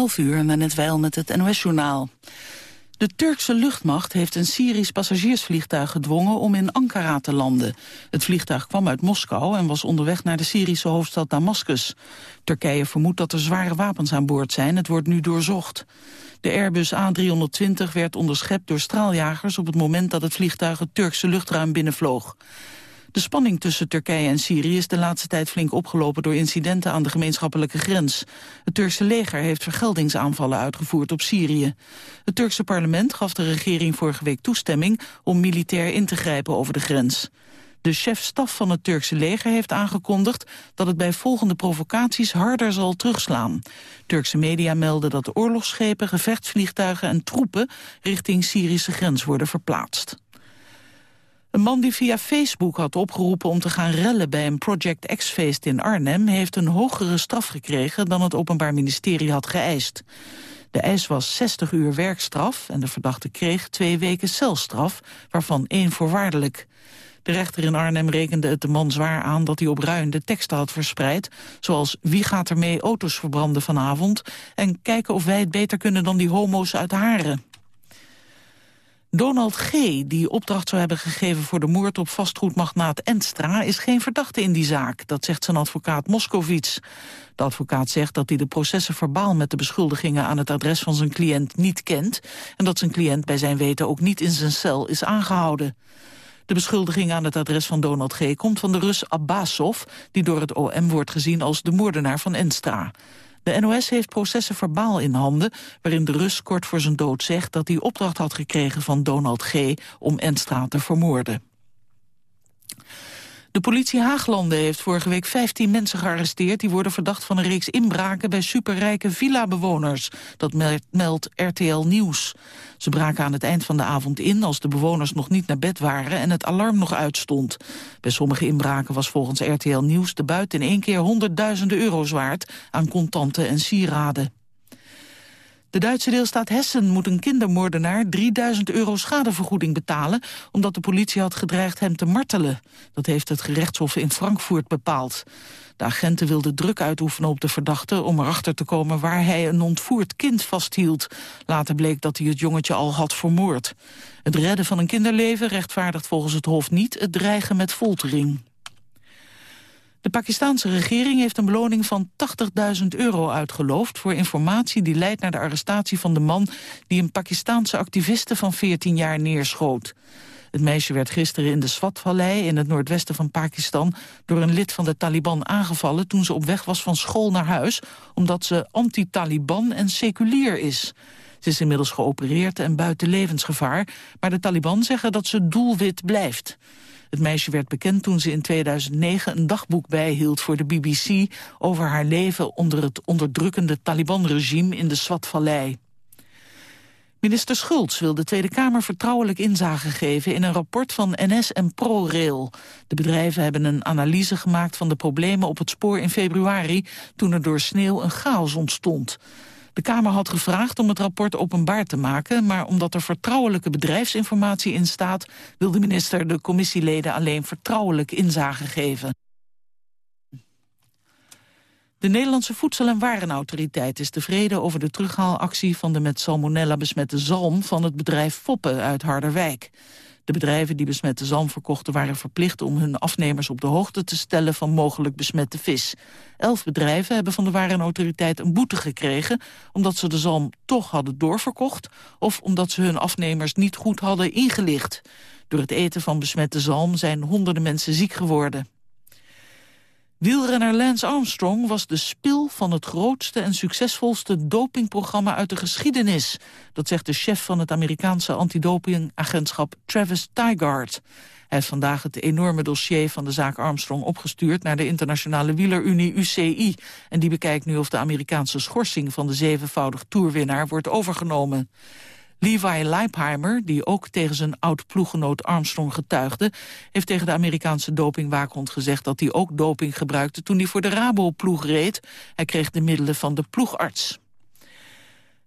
11 uur met het NOS-journaal. De Turkse luchtmacht heeft een Syrisch passagiersvliegtuig gedwongen om in Ankara te landen. Het vliegtuig kwam uit Moskou en was onderweg naar de Syrische hoofdstad Damascus. Turkije vermoedt dat er zware wapens aan boord zijn. Het wordt nu doorzocht. De Airbus A320 werd onderschept door straaljagers op het moment dat het vliegtuig het Turkse luchtruim binnenvloog. De spanning tussen Turkije en Syrië is de laatste tijd flink opgelopen door incidenten aan de gemeenschappelijke grens. Het Turkse leger heeft vergeldingsaanvallen uitgevoerd op Syrië. Het Turkse parlement gaf de regering vorige week toestemming om militair in te grijpen over de grens. De chef-staf van het Turkse leger heeft aangekondigd dat het bij volgende provocaties harder zal terugslaan. Turkse media melden dat oorlogsschepen, gevechtsvliegtuigen en troepen richting Syrische grens worden verplaatst. Een man die via Facebook had opgeroepen om te gaan rellen bij een Project X-feest in Arnhem... heeft een hogere straf gekregen dan het Openbaar Ministerie had geëist. De eis was 60 uur werkstraf en de verdachte kreeg twee weken celstraf, waarvan één voorwaardelijk. De rechter in Arnhem rekende het de man zwaar aan dat hij op Ruin de teksten had verspreid, zoals wie gaat er mee auto's verbranden vanavond en kijken of wij het beter kunnen dan die homo's uit Haren. Donald G., die opdracht zou hebben gegeven voor de moord op vastgoedmagnaat Enstra, is geen verdachte in die zaak. Dat zegt zijn advocaat Moskowitz. De advocaat zegt dat hij de processen verbaal met de beschuldigingen aan het adres van zijn cliënt niet kent en dat zijn cliënt bij zijn weten ook niet in zijn cel is aangehouden. De beschuldiging aan het adres van Donald G. komt van de Rus Abbasov, die door het OM wordt gezien als de moordenaar van Enstra. De NOS heeft processen verbaal in handen... waarin de Rus kort voor zijn dood zegt dat hij opdracht had gekregen van Donald G. om Enstra te vermoorden. De politie Haaglanden heeft vorige week 15 mensen gearresteerd... die worden verdacht van een reeks inbraken bij superrijke villa-bewoners. Dat meldt RTL Nieuws. Ze braken aan het eind van de avond in als de bewoners nog niet naar bed waren... en het alarm nog uitstond. Bij sommige inbraken was volgens RTL Nieuws de buit in één keer honderdduizenden euro's waard... aan contanten en sieraden. De Duitse deelstaat Hessen moet een kindermoordenaar 3000 euro schadevergoeding betalen... omdat de politie had gedreigd hem te martelen. Dat heeft het gerechtshof in Frankfurt bepaald. De agenten wilden druk uitoefenen op de verdachte... om erachter te komen waar hij een ontvoerd kind vasthield. Later bleek dat hij het jongetje al had vermoord. Het redden van een kinderleven rechtvaardigt volgens het hof niet... het dreigen met foltering. De Pakistanse regering heeft een beloning van 80.000 euro uitgeloofd... voor informatie die leidt naar de arrestatie van de man... die een Pakistanse activiste van 14 jaar neerschoot. Het meisje werd gisteren in de Swat-vallei in het noordwesten van Pakistan... door een lid van de Taliban aangevallen toen ze op weg was van school naar huis... omdat ze anti-Taliban en seculier is. Ze is inmiddels geopereerd en buiten levensgevaar... maar de Taliban zeggen dat ze doelwit blijft. Het meisje werd bekend toen ze in 2009 een dagboek bijhield voor de BBC... over haar leven onder het onderdrukkende Taliban-regime in de Swat-vallei. Minister Schultz wil de Tweede Kamer vertrouwelijk inzage geven in een rapport van NS en ProRail. De bedrijven hebben een analyse gemaakt van de problemen op het spoor in februari toen er door sneeuw een chaos ontstond. De Kamer had gevraagd om het rapport openbaar te maken... maar omdat er vertrouwelijke bedrijfsinformatie in staat... wil de minister de commissieleden alleen vertrouwelijk inzage geven. De Nederlandse Voedsel- en Warenautoriteit is tevreden over de terughaalactie van de met salmonella besmette zalm van het bedrijf Foppen uit Harderwijk. De bedrijven die besmette zalm verkochten waren verplicht om hun afnemers op de hoogte te stellen van mogelijk besmette vis. Elf bedrijven hebben van de warenautoriteit een boete gekregen omdat ze de zalm toch hadden doorverkocht of omdat ze hun afnemers niet goed hadden ingelicht. Door het eten van besmette zalm zijn honderden mensen ziek geworden. Wielrenner Lance Armstrong was de spil van het grootste en succesvolste dopingprogramma uit de geschiedenis. Dat zegt de chef van het Amerikaanse antidopingagentschap Travis Tygart. Hij heeft vandaag het enorme dossier van de zaak Armstrong opgestuurd naar de internationale wielerunie UCI. En die bekijkt nu of de Amerikaanse schorsing van de zevenvoudig toerwinnaar wordt overgenomen. Levi Leipheimer, die ook tegen zijn oud-ploeggenoot Armstrong getuigde... heeft tegen de Amerikaanse dopingwaakhond gezegd dat hij ook doping gebruikte... toen hij voor de Rabo-ploeg reed. Hij kreeg de middelen van de ploegarts.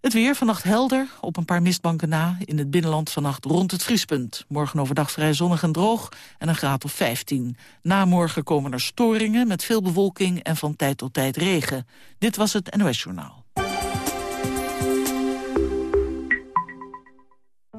Het weer vannacht helder, op een paar mistbanken na. In het binnenland vannacht rond het vriespunt. Morgen overdag vrij zonnig en droog en een graad of 15. Na morgen komen er storingen met veel bewolking en van tijd tot tijd regen. Dit was het NOS Journaal.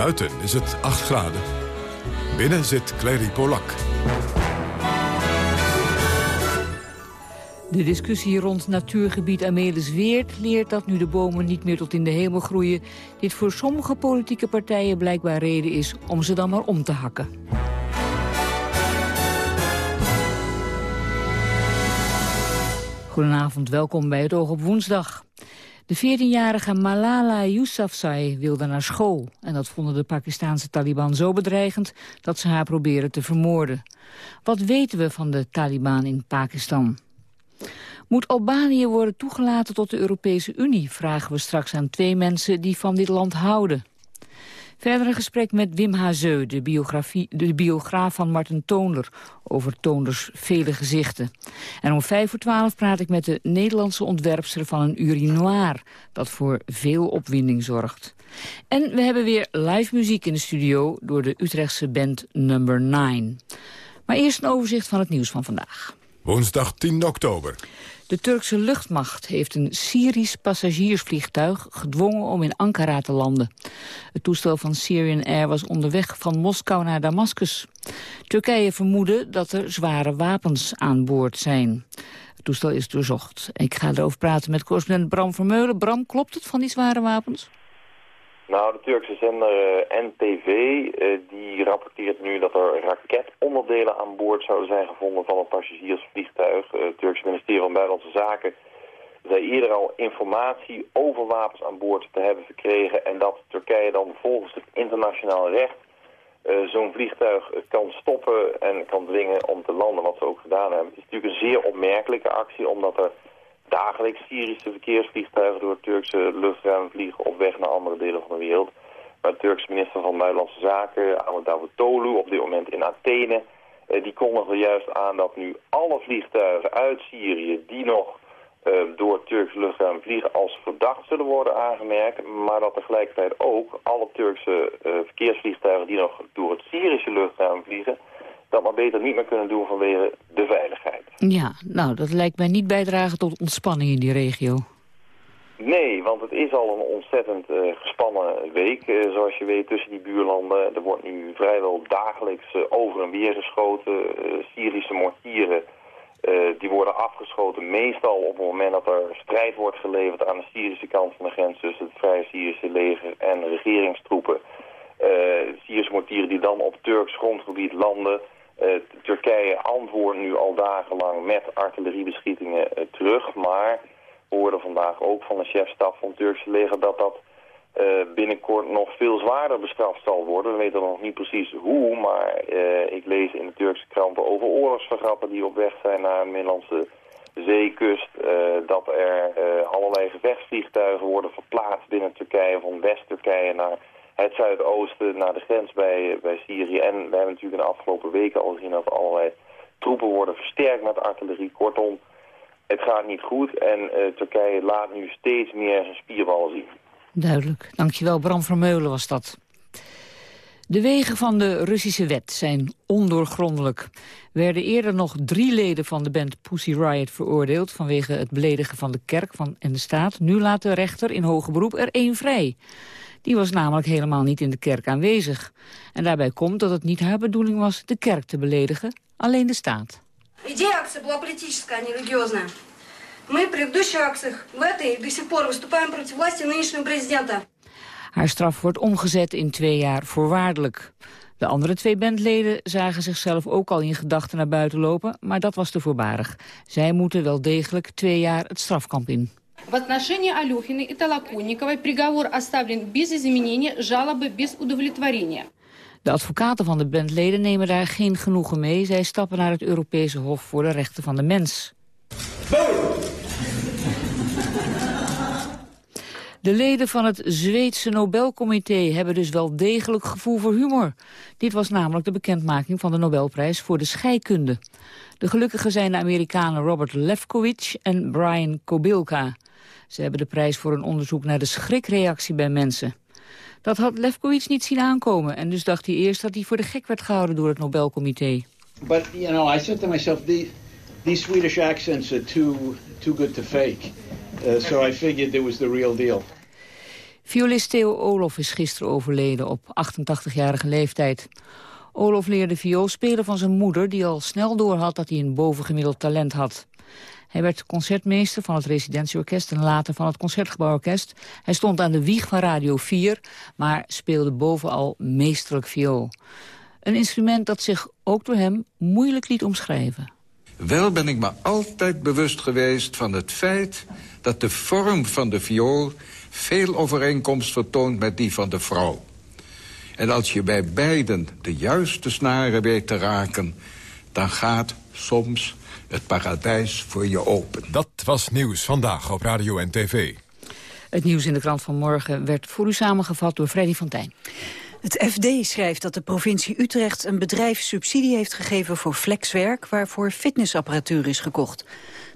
Buiten is het 8 graden. Binnen zit Clary Polak. De discussie rond natuurgebied Amelisweert leert dat nu de bomen niet meer tot in de hemel groeien... dit voor sommige politieke partijen blijkbaar reden is om ze dan maar om te hakken. Goedenavond, welkom bij het Oog op Woensdag. De 14-jarige Malala Yousafzai wilde naar school. En dat vonden de Pakistanse Taliban zo bedreigend dat ze haar proberen te vermoorden. Wat weten we van de Taliban in Pakistan? Moet Albanië worden toegelaten tot de Europese Unie, vragen we straks aan twee mensen die van dit land houden. Verder een gesprek met Wim Hazeu, de, de biograaf van Martin Toonder... over Toonders vele gezichten. En om vijf voor twaalf praat ik met de Nederlandse ontwerpster van een urinoir... dat voor veel opwinding zorgt. En we hebben weer live muziek in de studio... door de Utrechtse band Number 9. Maar eerst een overzicht van het nieuws van vandaag. Woensdag 10 oktober. De Turkse luchtmacht heeft een Syrisch passagiersvliegtuig gedwongen om in Ankara te landen. Het toestel van Syrian Air was onderweg van Moskou naar Damascus. Turkije vermoedde dat er zware wapens aan boord zijn. Het toestel is doorzocht. Ik ga erover praten met correspondent Bram Vermeulen. Bram, klopt het van die zware wapens? Nou, de Turkse zender uh, NTV uh, die rapporteert nu dat er raketonderdelen aan boord zouden zijn gevonden van een passagiersvliegtuig. Uh, het Turkse ministerie van Buitenlandse Zaken zei eerder al informatie over wapens aan boord te hebben verkregen en dat Turkije dan volgens het internationaal recht zo'n vliegtuig kan stoppen en kan dwingen om te landen, wat ze ook gedaan hebben. Het is natuurlijk een zeer opmerkelijke actie, omdat er dagelijks Syrische verkeersvliegtuigen door Turkse luchtruim vliegen op weg naar andere delen van de wereld. Maar de Turkse minister van Buitenlandse Zaken, Ahmet Davutoglu, op dit moment in Athene, eh, die kondigde juist aan dat nu alle vliegtuigen uit Syrië die nog uh, door Turkse luchtruim vliegen als verdacht zullen worden aangemerkt. Maar dat tegelijkertijd ook alle Turkse uh, verkeersvliegtuigen die nog door het Syrische luchtruim vliegen dat maar beter niet meer kunnen doen vanwege de veiligheid. Ja, nou, dat lijkt mij niet bijdragen tot ontspanning in die regio. Nee, want het is al een ontzettend uh, gespannen week, uh, zoals je weet, tussen die buurlanden. Er wordt nu vrijwel dagelijks uh, over en weer geschoten. Syrische mortieren, die worden afgeschoten meestal op het moment dat er strijd wordt geleverd aan de Syrische kant van de grens tussen het Vrije Syrische leger en regeringstroepen. Syrische mortieren die dan op Turks grondgebied landen. Uh, Turkije antwoordt nu al dagenlang met artilleriebeschietingen uh, terug. Maar we hoorden vandaag ook van de chefstaf van het Turkse leger dat dat uh, binnenkort nog veel zwaarder bestraft zal worden. We weten nog niet precies hoe, maar ik lees in de Turkse kranten over oorlogsvergrappen die op weg zijn naar een Middellandse zeekust. dat er allerlei gevechtsvliegtuigen worden verplaatst binnen Turkije, van West-Turkije naar het zuidoosten naar de grens bij, bij Syrië. En we hebben natuurlijk in de afgelopen weken al gezien dat allerlei troepen worden versterkt met artillerie. Kortom, het gaat niet goed en uh, Turkije laat nu steeds meer zijn spierballen zien. Duidelijk. Dankjewel. Bram Vermeulen was dat. De wegen van de Russische wet zijn ondoorgrondelijk. Werden eerder nog drie leden van de band Pussy Riot veroordeeld... vanwege het beledigen van de kerk van en de staat. Nu laat de rechter in hoger beroep er één vrij. Die was namelijk helemaal niet in de kerk aanwezig. En daarbij komt dat het niet haar bedoeling was de kerk te beledigen, alleen de staat. Идея акции была политическая, а не религиозная. Мы в предыдущих акциях в этой до сих пор выступаем против власти нынешнего президента. Haar straf wordt omgezet in twee jaar voorwaardelijk. De andere twee bandleden zagen zichzelf ook al in gedachten naar buiten lopen, maar dat was te voorbarig. Zij moeten wel degelijk twee jaar het strafkamp in. В отношении Алехиной и Толоконниковой приговор оставлен без изменения, жалобы без удовлетворения. De advocaten van de bandleden nemen daar geen genoegen mee. Zij stappen naar het Europese Hof voor de Rechten van de Mens. De leden van het Zweedse Nobelcomité hebben dus wel degelijk gevoel voor humor. Dit was namelijk de bekendmaking van de Nobelprijs voor de scheikunde. De gelukkigen zijn de Amerikanen Robert Lefkowitz en Brian Kobilka. Ze hebben de prijs voor een onderzoek naar de schrikreactie bij mensen. Dat had Lefkowitz niet zien aankomen en dus dacht hij eerst dat hij voor de gek werd gehouden door het Nobelcomité. But you know, I said to myself, the, these Swedish accents are too too good to fake. Uh, so I figured it was the real deal. Violist Theo Olof is gisteren overleden op 88-jarige leeftijd. Olof leerde viool spelen van zijn moeder... die al snel doorhad dat hij een bovengemiddeld talent had. Hij werd concertmeester van het residentieorkest en later van het Concertgebouworkest. Hij stond aan de wieg van Radio 4, maar speelde bovenal meesterlijk viool. Een instrument dat zich ook door hem moeilijk liet omschrijven. Wel ben ik me altijd bewust geweest van het feit... dat de vorm van de viool veel overeenkomst vertoont met die van de vrouw. En als je bij beiden de juiste snaren weet te raken... dan gaat soms het paradijs voor je open. Dat was Nieuws Vandaag op Radio en TV. Het nieuws in de krant van morgen werd voor u samengevat door Freddy van Tijn. Het FD schrijft dat de provincie Utrecht een bedrijf subsidie heeft gegeven voor flexwerk waarvoor fitnessapparatuur is gekocht.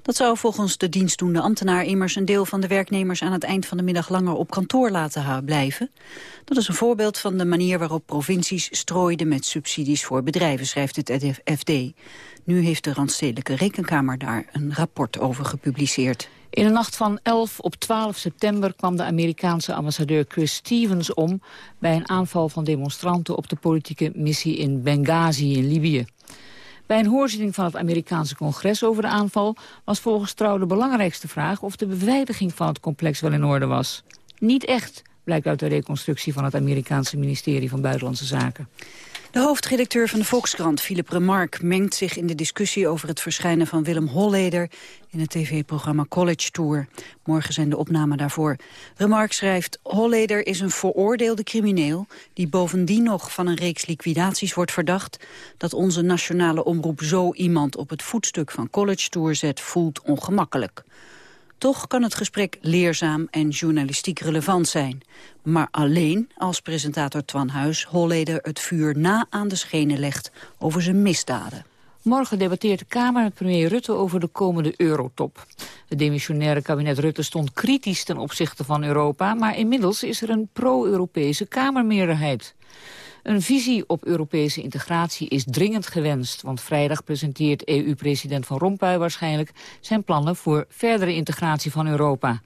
Dat zou volgens de dienstdoende ambtenaar immers een deel van de werknemers aan het eind van de middag langer op kantoor laten blijven. Dat is een voorbeeld van de manier waarop provincies strooiden met subsidies voor bedrijven, schrijft het FD. Nu heeft de Randstedelijke Rekenkamer daar een rapport over gepubliceerd. In de nacht van 11 op 12 september kwam de Amerikaanse ambassadeur Chris Stevens om... bij een aanval van demonstranten op de politieke missie in Benghazi in Libië. Bij een hoorzitting van het Amerikaanse congres over de aanval... was volgens Trouw de belangrijkste vraag of de beveiliging van het complex wel in orde was. Niet echt, blijkt uit de reconstructie van het Amerikaanse ministerie van Buitenlandse Zaken. De hoofdredacteur van de Volkskrant, Philip Remarque, mengt zich in de discussie over het verschijnen van Willem Holleder in het tv-programma College Tour. Morgen zijn de opnamen daarvoor. Remarque schrijft, Holleder is een veroordeelde crimineel die bovendien nog van een reeks liquidaties wordt verdacht. Dat onze nationale omroep zo iemand op het voetstuk van College Tour zet, voelt ongemakkelijk. Toch kan het gesprek leerzaam en journalistiek relevant zijn. Maar alleen als presentator Twan Huis Holleder het vuur na aan de schenen legt over zijn misdaden. Morgen debatteert de Kamer met premier Rutte over de komende eurotop. Het demissionaire kabinet Rutte stond kritisch ten opzichte van Europa... maar inmiddels is er een pro-Europese Kamermeerderheid. Een visie op Europese integratie is dringend gewenst... want vrijdag presenteert EU-president Van Rompuy waarschijnlijk... zijn plannen voor verdere integratie van Europa.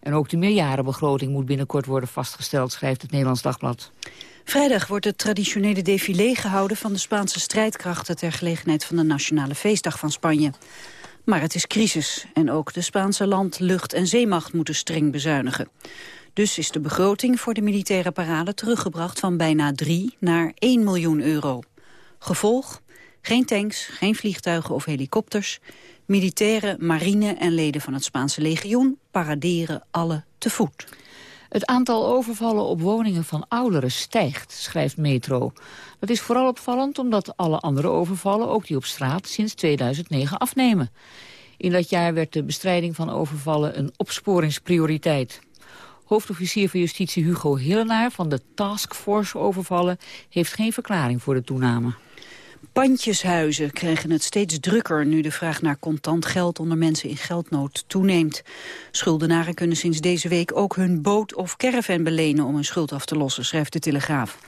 En ook de meerjarenbegroting moet binnenkort worden vastgesteld... schrijft het Nederlands Dagblad. Vrijdag wordt het traditionele défilé gehouden van de Spaanse strijdkrachten... ter gelegenheid van de Nationale Feestdag van Spanje. Maar het is crisis en ook de Spaanse land, lucht en zeemacht moeten streng bezuinigen. Dus is de begroting voor de militaire parade teruggebracht van bijna 3 naar 1 miljoen euro. Gevolg? Geen tanks, geen vliegtuigen of helikopters. Militairen, marine en leden van het Spaanse legioen paraderen alle te voet. Het aantal overvallen op woningen van ouderen stijgt, schrijft Metro. Dat is vooral opvallend omdat alle andere overvallen, ook die op straat, sinds 2009 afnemen. In dat jaar werd de bestrijding van overvallen een opsporingsprioriteit. Hoofdofficier van Justitie Hugo Hillenaar van de Taskforce overvallen... heeft geen verklaring voor de toename. Pandjeshuizen krijgen het steeds drukker nu de vraag naar contant geld onder mensen in geldnood toeneemt. Schuldenaren kunnen sinds deze week ook hun boot of caravan belenen om hun schuld af te lossen, schrijft de Telegraaf.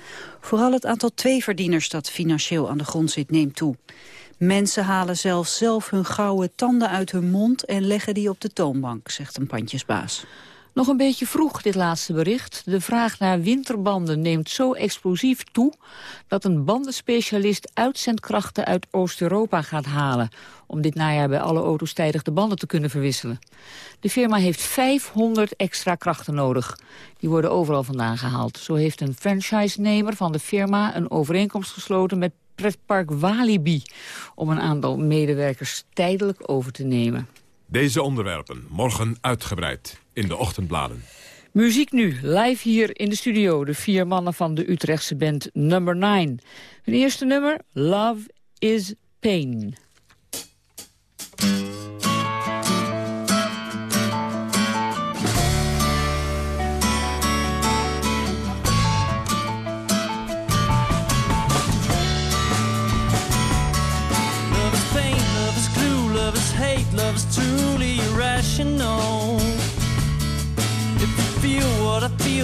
Vooral het aantal tweeverdieners dat financieel aan de grond zit neemt toe. Mensen halen zelfs zelf hun gouden tanden uit hun mond en leggen die op de toonbank, zegt een pandjesbaas. Nog een beetje vroeg, dit laatste bericht. De vraag naar winterbanden neemt zo explosief toe... dat een bandenspecialist uitzendkrachten uit Oost-Europa gaat halen... om dit najaar bij alle auto's tijdig de banden te kunnen verwisselen. De firma heeft 500 extra krachten nodig. Die worden overal vandaan gehaald. Zo heeft een franchise-nemer van de firma een overeenkomst gesloten... met pretpark Walibi... om een aantal medewerkers tijdelijk over te nemen. Deze onderwerpen morgen uitgebreid in de ochtendbladen. Muziek nu, live hier in de studio. De vier mannen van de Utrechtse band Number 9. Hun eerste nummer, Love is Pain.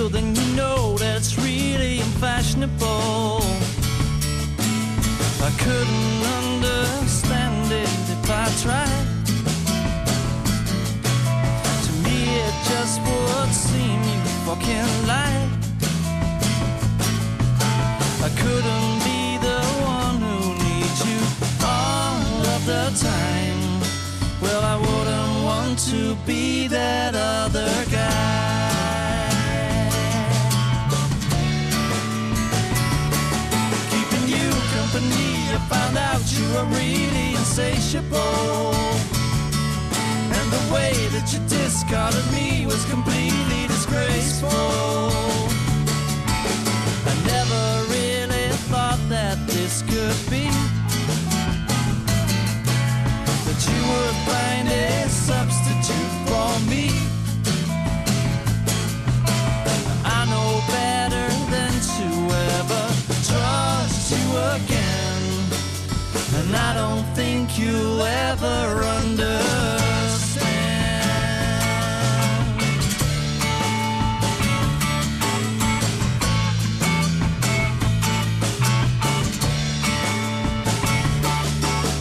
Then you know that it's really unfashionable. I couldn't understand it if I tried. To me, it just would seem you fucking lie. I couldn't be the one who needs you all of the time. Well, I wouldn't want to be that other guy. Are really insatiable. And the way that you discarded me was completely And I don't think you'll ever understand.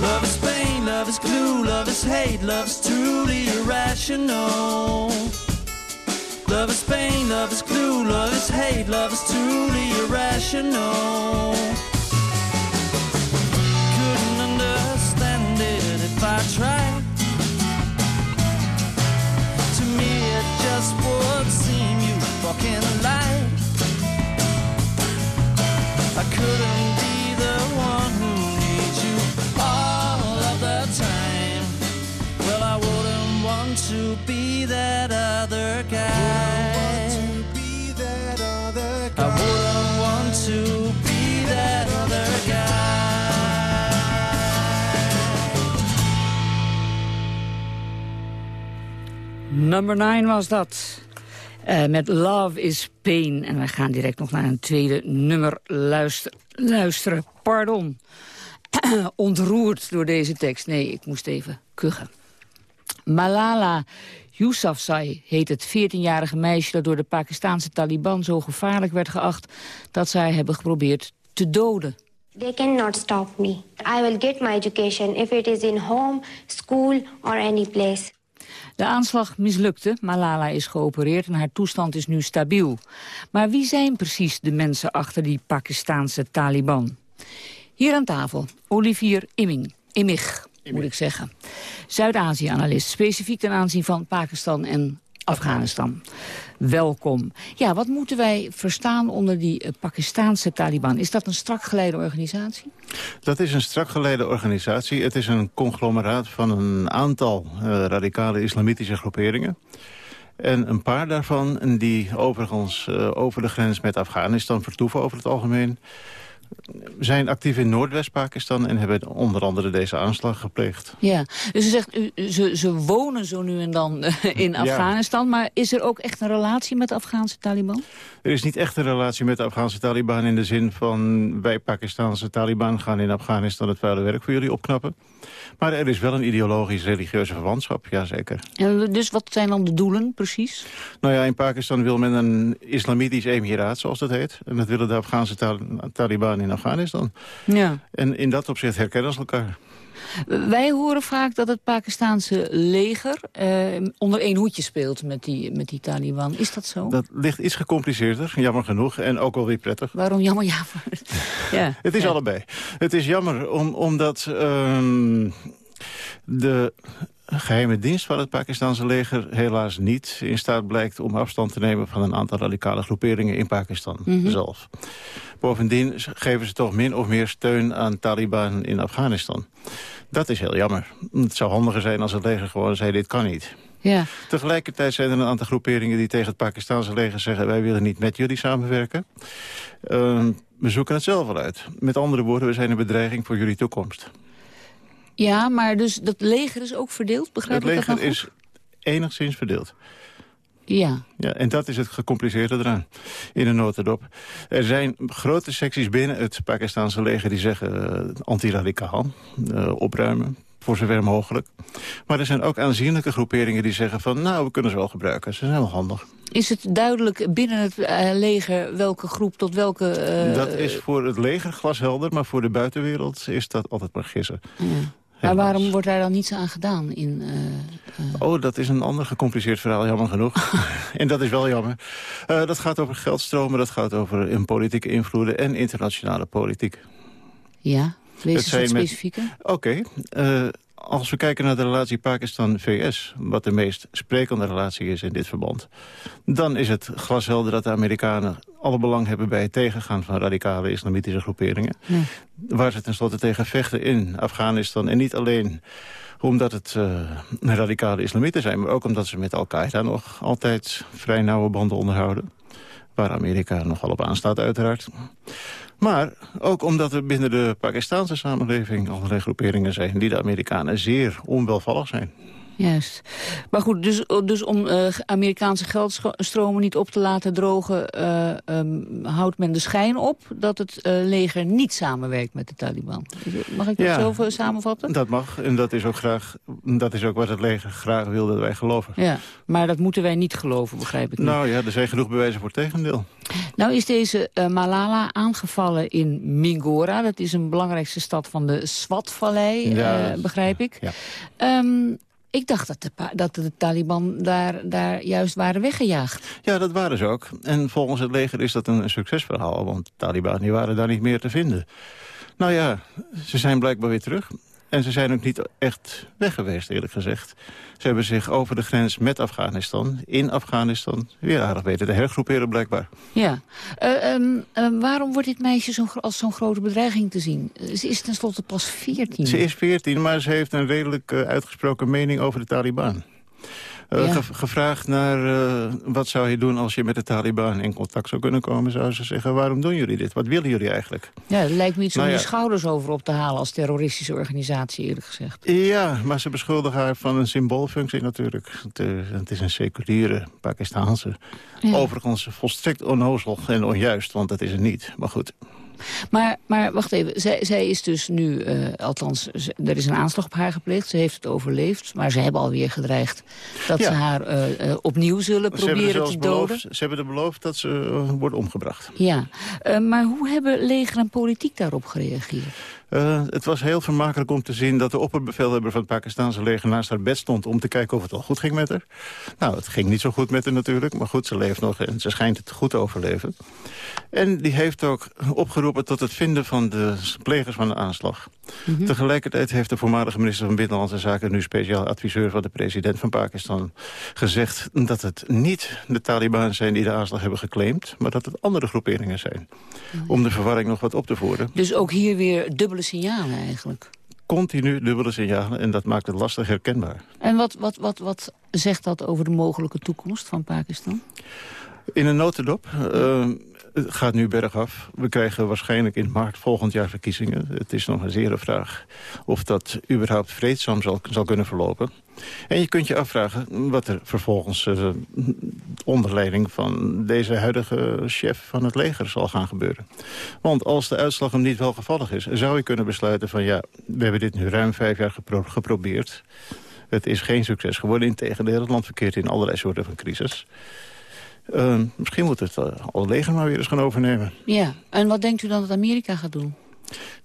Love is pain, love is glue, love is hate, love is truly irrational. Love is pain, love is glue, love is hate, love is truly irrational. I. To me, it just would seem you fucking lied. I couldn't be the one who needs you all of the time. Well, I wouldn't want to be that other Number 9 was dat. Eh, met Love is Pain. En we gaan direct nog naar een tweede nummer luister luisteren. Pardon. Ontroerd door deze tekst. Nee, ik moest even kuchen. Malala Yousafzai heet het 14-jarige meisje... dat door de Pakistanse Taliban zo gevaarlijk werd geacht... dat zij hebben geprobeerd te doden. They cannot stop me. I will get my education if it is in home, school or any place. De aanslag mislukte, Malala is geopereerd en haar toestand is nu stabiel. Maar wie zijn precies de mensen achter die Pakistanse Taliban? Hier aan tafel, Olivier Imming. Immig, moet ik zeggen. Zuid-Azië-analyst, specifiek ten aanzien van Pakistan en Afghanistan. Welkom. Ja, wat moeten wij verstaan onder die eh, Pakistanse Taliban? Is dat een strak geleide organisatie? Dat is een strak geleide organisatie. Het is een conglomeraat van een aantal uh, radicale islamitische groeperingen. En een paar daarvan die overigens uh, over de grens met Afghanistan vertoeven over het algemeen. Zijn actief in Noordwest-Pakistan... en hebben onder andere deze aanslag gepleegd. Ja, dus u zegt, u, ze, ze wonen zo nu en dan eh, in Ja. Afghanistan... maar is er ook echt een relatie met de Afghaanse Taliban? Er is niet echt een relatie met de Afghaanse Taliban... in de zin van wij Pakistanse Taliban gaan in Afghanistan... het vuile werk voor jullie opknappen. Maar er is wel een ideologisch-religieuze verwantschap, jazeker. En dus wat zijn dan de doelen precies? Nou ja, in Pakistan wil men een islamitisch emiraat, zoals dat heet. En dat willen de Afghaanse Tal- Taliban in Afghanistan. Ja. En in dat opzicht herkennen ze elkaar. Wij horen vaak dat het Pakistanse leger eh, onder één hoedje speelt met die, met die Taliban. Is dat zo? Dat ligt iets gecompliceerder, jammer genoeg. En ook wel weer prettig. Waarom jammer? Ja, ja. Het is ja. allebei. Het is jammer om, omdat ehm, de geheime dienst van het Pakistanse leger helaas niet in staat blijkt om afstand te nemen van een aantal radicale groeperingen in Pakistan Mhm. zelf. Bovendien geven ze toch min of meer steun aan Taliban in Afghanistan. Dat is heel jammer. Het zou handiger zijn als het leger gewoon zei dit kan niet. Ja. Tegelijkertijd zijn er een aantal groeperingen die tegen het Pakistanse leger zeggen... wij willen niet met jullie samenwerken. Ehm, we zoeken het zelf wel uit. Met andere woorden, we zijn een bedreiging voor jullie toekomst. Ja, maar dus dat leger is ook verdeeld, begrijp het ik dat leger nou goed? is enigszins verdeeld. Ja. Ja, en dat is het gecompliceerde eraan, in een notendop. Er zijn grote secties binnen het Pakistanse leger die zeggen eh, antiradicaal, eh, opruimen, voor zover mogelijk. Maar er zijn ook aanzienlijke groeperingen die zeggen van... nou, we kunnen ze wel gebruiken, ze zijn wel handig. Is het duidelijk binnen het eh, leger welke groep tot welke... dat is voor het leger glashelder, maar voor de buitenwereld is dat altijd maar gissen. Maar waarom wordt daar dan niets aan gedaan? In, eh, Oh, dat is een ander gecompliceerd verhaal, jammer genoeg. en dat is wel jammer. Eh, dat gaat over geldstromen, dat gaat over in politieke invloeden... en internationale politiek. ja, wees eens specifieker. Oké, eh, als we kijken naar de relatie Pakistan-VS... wat de meest sprekende relatie is in dit verband... dan is het glashelder dat de Amerikanen alle belang hebben... bij het tegengaan van radicale islamitische groeperingen. Waar ze tenslotte tegen vechten in Afghanistan. En niet alleen omdat het eh, radicale islamieten zijn... maar ook omdat ze met Al-Qaeda nog altijd vrij nauwe banden onderhouden. Waar Amerika nogal op aanstaat uiteraard. Maar ook omdat er binnen de Pakistanse samenleving allerlei groeperingen zijn... die de Amerikanen zeer onwelvallig zijn. Juist. Maar goed, dus, dus om eh, Amerikaanse geldstromen niet op te laten drogen... eh, ehm, houdt men de schijn op dat het eh, leger niet samenwerkt met de Taliban. Mag ik dat Ja. zo even samenvatten? Dat mag en dat is ook, graag, dat is ook wat het leger graag wil dat wij geloven. Ja, maar dat moeten wij niet geloven, begrijp ik. Nou ja, er zijn genoeg bewijzen voor het tegendeel. Nou is deze eh, Malala aangevallen in Mingora. Dat is een belangrijkste stad van de Swat-vallei, Ja, eh, begrijp ik. ja. Ehm, ik dacht dat de, dat de Taliban daar, daar juist waren weggejaagd. Ja, dat waren ze ook. En volgens het leger is dat een, een succesverhaal, want de Taliban die waren daar niet meer te vinden. Nou ja, ze zijn blijkbaar weer terug. En ze zijn ook niet echt weg geweest, eerlijk gezegd. Ze hebben zich over de grens met Afghanistan, in Afghanistan, weer aardig weten te hergroeperen blijkbaar. Ja. Eh, ehm, eh, waarom wordt dit meisje zo, als zo'n grote bedreiging te zien? Ze is tenslotte pas 14. Ze is 14, maar ze heeft een redelijk eh, uitgesproken mening over de Taliban. Eh, Ja. ge- gevraagd naar eh, wat zou je doen als je met de Taliban in contact zou kunnen komen... zou ze zeggen, waarom doen jullie dit? Wat willen jullie eigenlijk? Ja, het lijkt me iets om Nou je ja. schouders over op te halen als terroristische organisatie, eerlijk gezegd. Ja, maar ze beschuldigen haar van een symboolfunctie natuurlijk. Het, eh, het is een seculiere Pakistaanse. Overigens volstrekt onnozel en onjuist, want dat is het niet. Maar goed. Maar, maar wacht even, zij, zij is dus nu, eh, althans, er is een aanslag op haar gepleegd. Ze heeft het overleefd, maar ze hebben alweer gedreigd dat Ja. ze haar eh, eh, opnieuw zullen Ze er proberen te doden. ze hebben er beloofd dat ze wordt omgebracht. Ja, maar hoe hebben leger en politiek daarop gereageerd? Eh, het was heel vermakelijk om te zien dat de opperbevelhebber van het Pakistanse leger naast haar bed stond om te kijken of het al goed ging met haar. Nou, het ging niet zo goed met haar natuurlijk, maar goed, ze leeft nog en ze schijnt het goed overleven. En die heeft ook opgeroepen tot het vinden van de plegers van de aanslag. Mhm. Tegelijkertijd heeft de voormalige minister van Binnenlandse Zaken... nu speciaal adviseur van de president van Pakistan gezegd... dat het niet de Taliban zijn die de aanslag hebben geclaimd... maar dat het andere groeperingen zijn. Om de verwarring nog wat op te voeren. Dus ook hier weer dubbele signalen eigenlijk. Continu dubbele signalen en dat maakt het lastig herkenbaar. En wat, wat, wat, wat zegt dat over de mogelijke toekomst van Pakistan? In een notendop. eh, Het gaat nu bergaf. We krijgen waarschijnlijk in maart volgend jaar verkiezingen. Het is nog een zere vraag of dat überhaupt vreedzaam zal, zal kunnen verlopen. En je kunt je afvragen wat er vervolgens uh, onder leiding van deze huidige chef van het leger zal gaan gebeuren. Want als de uitslag hem niet welgevallig is, zou je kunnen besluiten van ja, we hebben dit nu ruim vijf jaar geprobeerd. Het is geen succes geworden. Integendeel, het land verkeert in allerlei soorten van crisis. Uh, misschien moet het uh, al leger maar weer eens gaan overnemen. Ja, en wat denkt u dan dat Amerika gaat doen?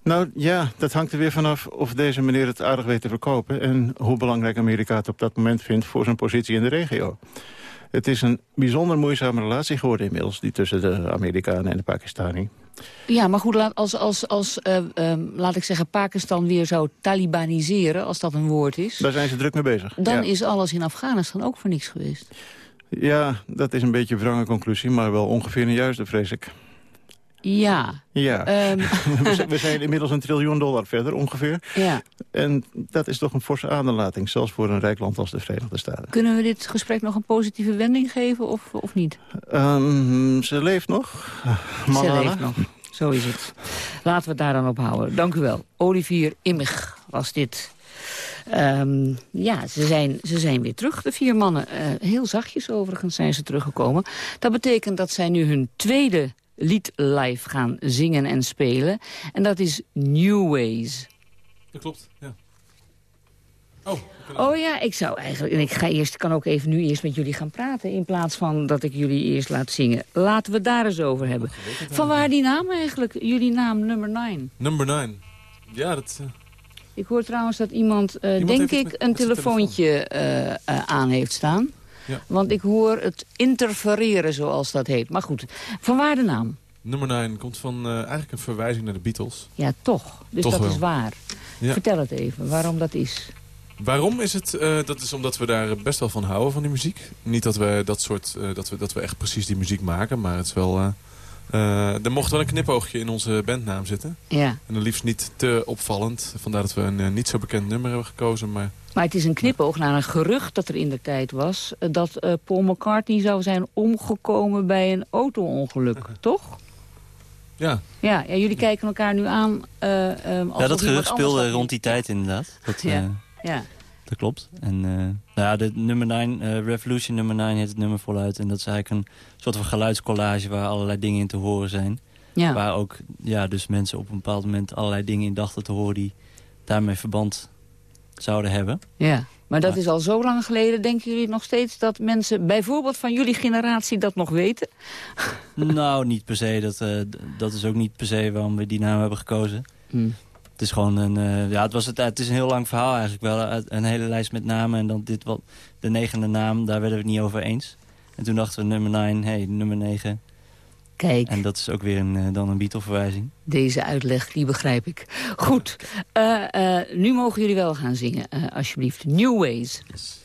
Nou ja, dat hangt er weer vanaf of deze meneer het aardig weet te verkopen... en hoe belangrijk Amerika het op dat moment vindt voor zijn positie in de regio. Het is een bijzonder moeizame relatie geworden inmiddels... die tussen de Amerikanen en de Pakistani. Ja, maar goed, als, als, als uh, uh, laat ik zeggen, Pakistan weer zou talibaniseren... als dat een woord is... Daar zijn ze druk mee bezig. Dan is alles in Afghanistan ook voor niks geweest. Ja, dat is een beetje een wrange conclusie, maar wel ongeveer een juiste, vrees ik. Ja. Ja, um... we zijn inmiddels een triljoen dollar verder ongeveer. Ja. En dat is toch een forse aderlating, zelfs voor een rijk land als de Verenigde Staten. Kunnen we dit gesprek nog een positieve wending geven of, of niet? Um, ze leeft nog. Ze leeft nog. Zo is het. Laten we het daar dan op houden. Dank u wel. Olivier Immig was dit. Um, ja, ze zijn, ze zijn weer terug, de vier mannen. Uh, heel zachtjes overigens zijn ze teruggekomen. Dat betekent dat zij nu hun tweede lied live gaan zingen en spelen. En dat is New Ways. Dat klopt, ja. Oh, oh ja, ik zou eigenlijk... En ik ga eerst, kan ook even nu eerst met jullie gaan praten... in plaats van dat ik jullie eerst laat zingen. Laten we het daar eens over hebben. Van waar die naam eigenlijk? Jullie naam, number 9. Number 9. Ja, dat... Uh... Ik hoor trouwens dat iemand, uh, iemand denk ik, een telefoontje uh, aan heeft staan. Ja. Want ik hoor het interfereren, zoals dat heet. Maar goed, van waar de naam? Nummer 9 komt van uh, eigenlijk een verwijzing naar de Beatles. Ja, toch. Dus toch dat wel. is waar. Ja. Vertel het even, waarom dat is. Waarom is het? Uh, dat is omdat we daar best wel van houden, van die muziek. Niet dat we dat soort, uh, dat we, dat we echt precies die muziek maken, maar het is wel... er mocht wel een knipoogje in onze bandnaam zitten. Ja. En dan liefst niet te opvallend. Vandaar dat we een niet zo bekend nummer hebben gekozen, maar... Maar het is een knipoog naar een gerucht dat er in de tijd was... dat uh, Paul McCartney zou zijn omgekomen bij een auto-ongeluk, toch? Ja. ja. Ja, jullie kijken elkaar nu aan. Uh, um, als ja, dat gerucht speelde rond die tijd inderdaad. Dat, ja. Uh, ja. Dat klopt. En nou ja, de nummer 9, Revolution nummer 9 heet het nummer voluit. En dat is eigenlijk een soort van geluidscollage waar allerlei dingen in te horen zijn. Ja. Waar ook ja, dus mensen op een bepaald moment allerlei dingen in dachten te horen die daarmee verband zouden hebben. Ja, maar dat is al zo lang geleden. Denken jullie nog steeds dat mensen, bijvoorbeeld van jullie generatie, dat nog weten? nou, niet per se. Dat, uh, dat is ook niet per se waarom we die naam hebben gekozen. Hmm. Het is gewoon een, uh, ja, het, was het, het is een heel lang verhaal eigenlijk wel. Een hele lijst met namen en dan dit wat, de negende naam, daar werden we het niet over eens. En toen dachten we nummer 9, hey, nummer 9. Kijk. En dat is ook weer een, uh, dan een Beatle-verwijzing. Deze uitleg, die begrijp ik. Goed, uh, uh, nu mogen jullie wel gaan zingen, alsjeblieft. New Ways. Yes.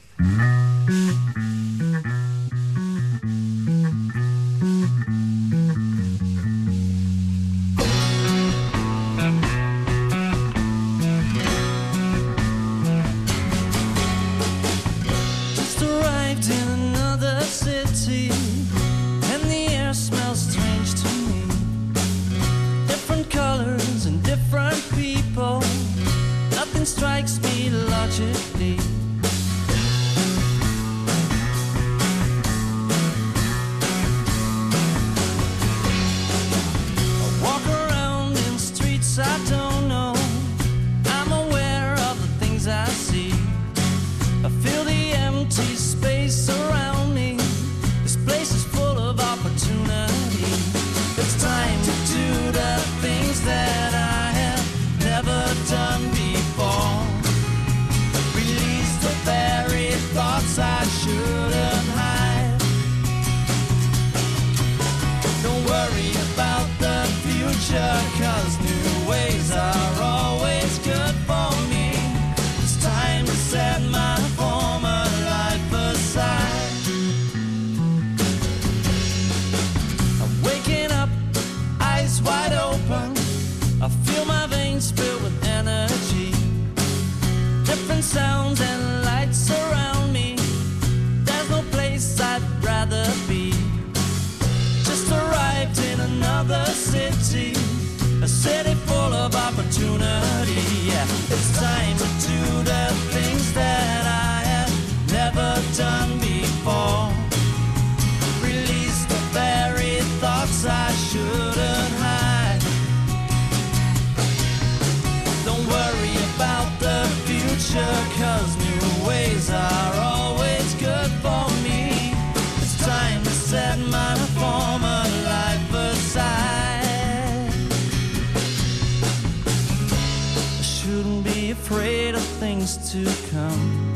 Afraid of things to come.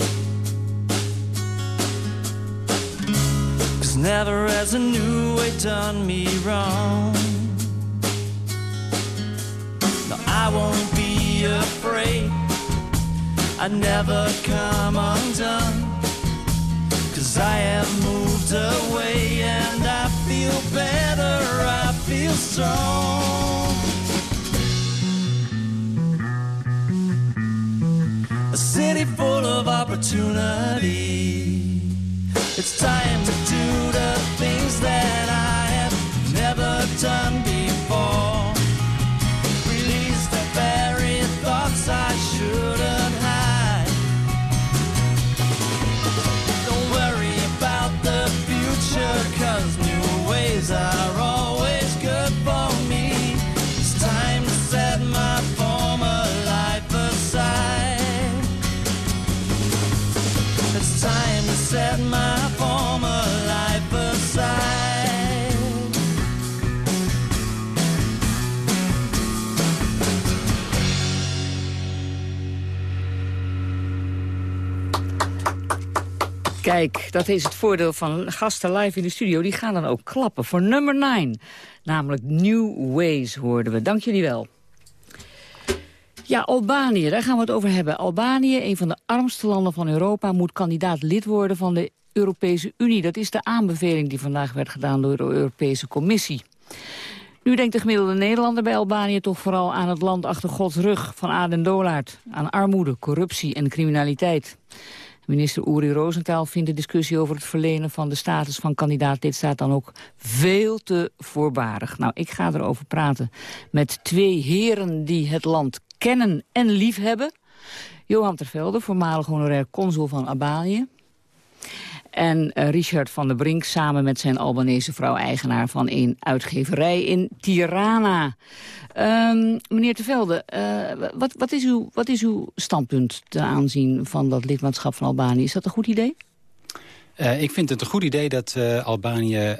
Cause never has a new way done me wrong. No, I won't be afraid. I never come undone. Cause I have moved away and I feel better, I feel strong. Opportunity. It's time to do the things that I have never done before. Kijk, dat is het voordeel van gasten live in de studio. Die gaan dan ook klappen voor nummer 9. Namelijk New Ways hoorden we. Dank jullie wel. Ja, Albanië, daar gaan we het over hebben. Albanië, een van de armste landen van Europa... moet kandidaat lid worden van de Europese Unie. Dat is de aanbeveling die vandaag werd gedaan door de Europese Commissie. Nu denkt de gemiddelde Nederlander bij Albanië toch vooral aan het land achter Gods rug van Aden Dolaard. Aan armoede, corruptie en criminaliteit. Minister Uri Rosenthal vindt de discussie over het verlenen van de status van kandidaat-lidstaat dan ook veel te voorbarig. Nou, ik ga erover praten met twee heren die het land kennen en liefhebben. Johan Tervelde, voormalig honorair consul van Albanië. En eh, Richard van der Brink samen met zijn Albanese vrouw-eigenaar van een uitgeverij in Tirana. Ehm, meneer Tervelde, uh, wat, wat, is uw, wat is uw standpunt ten aanzien van dat lidmaatschap van Albanië? Is dat een goed idee? Uh, ik vind het een goed idee dat Albanië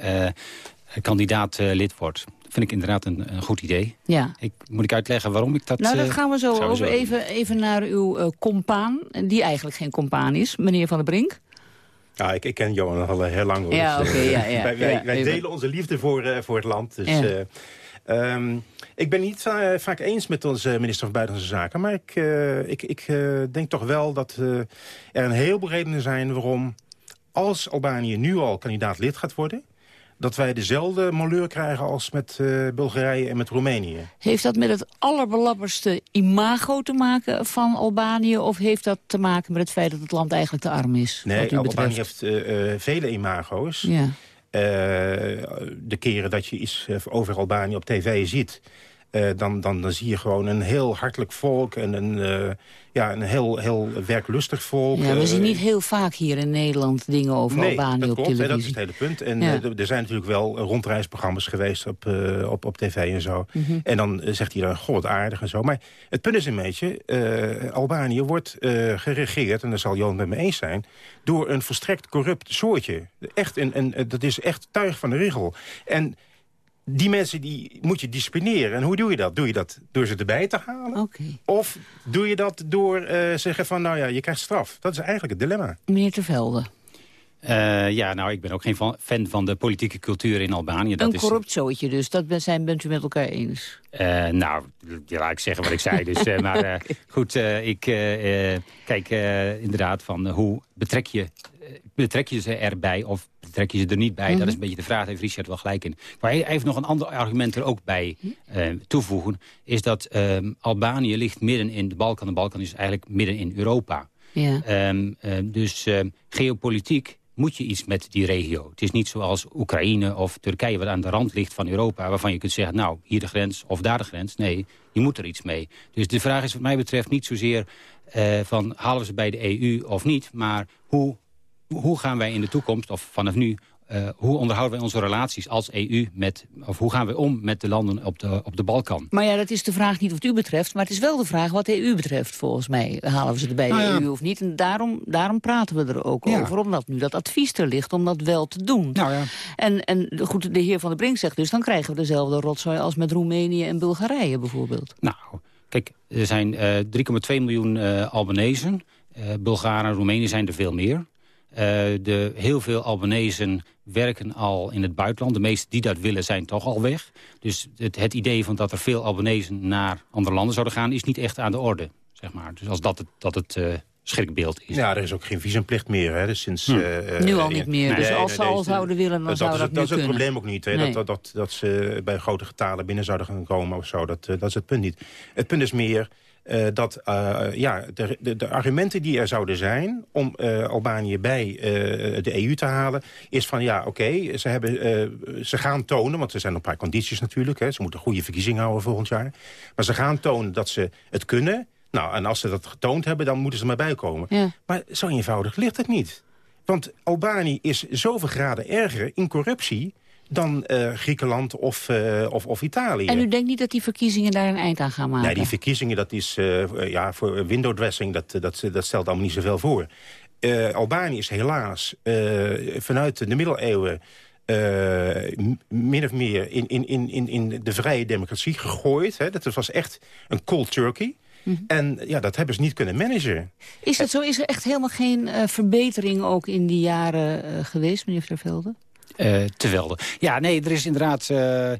kandidaat lid wordt vind ik inderdaad een, een, goed idee. Ja. Ik, moet ik uitleggen waarom ik dat... Nou, dat gaan we zo over. Zo even, even naar uw uh, compaan, die eigenlijk geen compaan is, meneer Van der Brink. Ja, ik, ik ken Johan al heel lang. Ja, dus, okay, ja, ja, wij, wij, delen onze liefde voor, uh, voor het land. Dus, uh, um, ik ben niet uh, vaak eens met onze minister van Buitenlandse Zaken. Maar ik, ik, ik denk toch wel dat er een heleboel redenen zijn waarom... als Albanië nu al kandidaat lid gaat worden dat wij dezelfde malheur krijgen als met uh, Bulgarije en met Roemenië. Heeft dat met het allerbelabberste imago te maken van Albanië... of heeft dat te maken met het feit dat het land eigenlijk te arm is? Nee, Albanië heeft uh, uh, vele imago's. Ja. de keren dat je iets over Albanië op tv ziet... Uh, dan, dan, dan zie je gewoon een heel hartelijk volk en een, uh, ja, een heel, heel werklustig volk. Ja, we zien niet heel vaak hier in Nederland dingen over nee, Albanië dat op klopt, televisie. dat is het hele punt. En ja. er zijn natuurlijk wel rondreisprogramma's geweest op, op, op tv en zo. Mhm. Mm -hmm. En dan zegt hij dan, god wat aardig en zo. Maar het punt is een beetje, Albanië wordt geregeerd, en daar zal Johan met me eens zijn... door een volstrekt corrupt soortje. Echt een, een, dat is echt tuig van de rigel. En die mensen die moet je disciplineren. En hoe doe je dat? Doe je dat door ze erbij te halen? Okay. Of doe je dat door uh, zeggen van, nou ja, je krijgt straf? Dat is eigenlijk het dilemma. Meneer Tervelde. Uh, ja, nou, ik ben ook geen fan, fan van de politieke cultuur in Albanië. Dat een corrupt zootje dus, dat zijn, bent u met elkaar eens? Uh, nou, ja, laat ik zeggen wat ik zei. Dus, uh, maar okay. goed, ik kijk inderdaad van hoe betrek je, betrek je ze erbij of betrek je ze er niet bij? Mm -hmm. Dat is een beetje de vraag, daar heeft Richard wel gelijk in. Maar hij heeft nog een ander argument er ook bij uh, toevoegen. Is dat um, Albanië ligt midden in de Balkan. De Balkan is eigenlijk midden in Europa. Ja. Um, uh, dus geopolitiek moet je iets met die regio. Het is niet zoals Oekraïne of Turkije... wat aan de rand ligt van Europa... waarvan je kunt zeggen, nou, hier de grens of daar de grens. Nee, je moet er iets mee. Dus de vraag is wat mij betreft niet zozeer... van halen ze bij de EU of niet... maar hoe hoe gaan wij in de toekomst, of vanaf nu... Uh, hoe onderhouden wij onze relaties als EU met... of hoe gaan we om met de landen op de, op de Balkan? Maar ja, dat is de vraag niet wat u betreft... maar het is wel de vraag wat de EU betreft, volgens mij. Halen we ze er bij nou de. EU of niet? En daarom, daarom praten we er ook Ja. over, omdat nu dat advies er ligt... om dat wel te doen. Nou ja. En, en goed, de heer Van der Brink zegt dus... dan krijgen we dezelfde rotzooi als met Roemenië en Bulgarije bijvoorbeeld. Nou, Kijk, er zijn eh 3,2 miljoen eh, Albanezen. Eh, Bulgaren en Roemenen zijn er veel meer. Eh, de, heel veel Albanezen werken al in het buitenland. De meesten die dat willen zijn toch al weg. Dus het, het idee van dat er veel Albanezen naar andere landen zouden gaan... is niet echt aan de orde, zeg maar. Dus als dat het, dat het eh, schrikbeeld is. Ja, er is ook geen visumplicht meer. Hè. Dus sinds, Hm. eh, Nu al niet meer. Dus als ze al nee, zouden willen, dan dat zou dat het- nu Dat is het probleem ook niet. Hè. Nee. Dat, dat, dat, dat ze bij grote getalen binnen zouden gaan komen of zo. Dat, dat is het punt niet. Het punt is meer... eh, dat eh, ja, de, de, de argumenten die er zouden zijn om eh, Albanië bij de EU te halen... is van ja, oké, ze hebben ze gaan tonen... want er zijn een paar condities natuurlijk. Hè, ze moeten goede verkiezingen houden volgend jaar. Maar ze gaan tonen dat ze het kunnen... Nou, en als ze dat getoond hebben, dan moeten ze maar bij komen. Ja. Maar zo eenvoudig ligt het niet. Want Albanië is zoveel graden erger in corruptie dan eh, Griekenland of, eh, of, of Italië. En u denkt niet dat die verkiezingen daar een eind aan gaan maken? Nee, die verkiezingen, dat is eh, ja, voor window dressing, dat, dat, dat stelt allemaal niet zoveel voor. Albanië is helaas vanuit de middeleeuwen min of meer in, in, in, in, in de vrije democratie gegooid. Hè. Dat was echt een cold turkey. Mhm. En ja, dat hebben ze niet kunnen managen. Is het zo? Is er echt helemaal geen verbetering ook in die jaren geweest, meneer Vervelde? Eh te. Ja, nee, er is inderdaad... eh,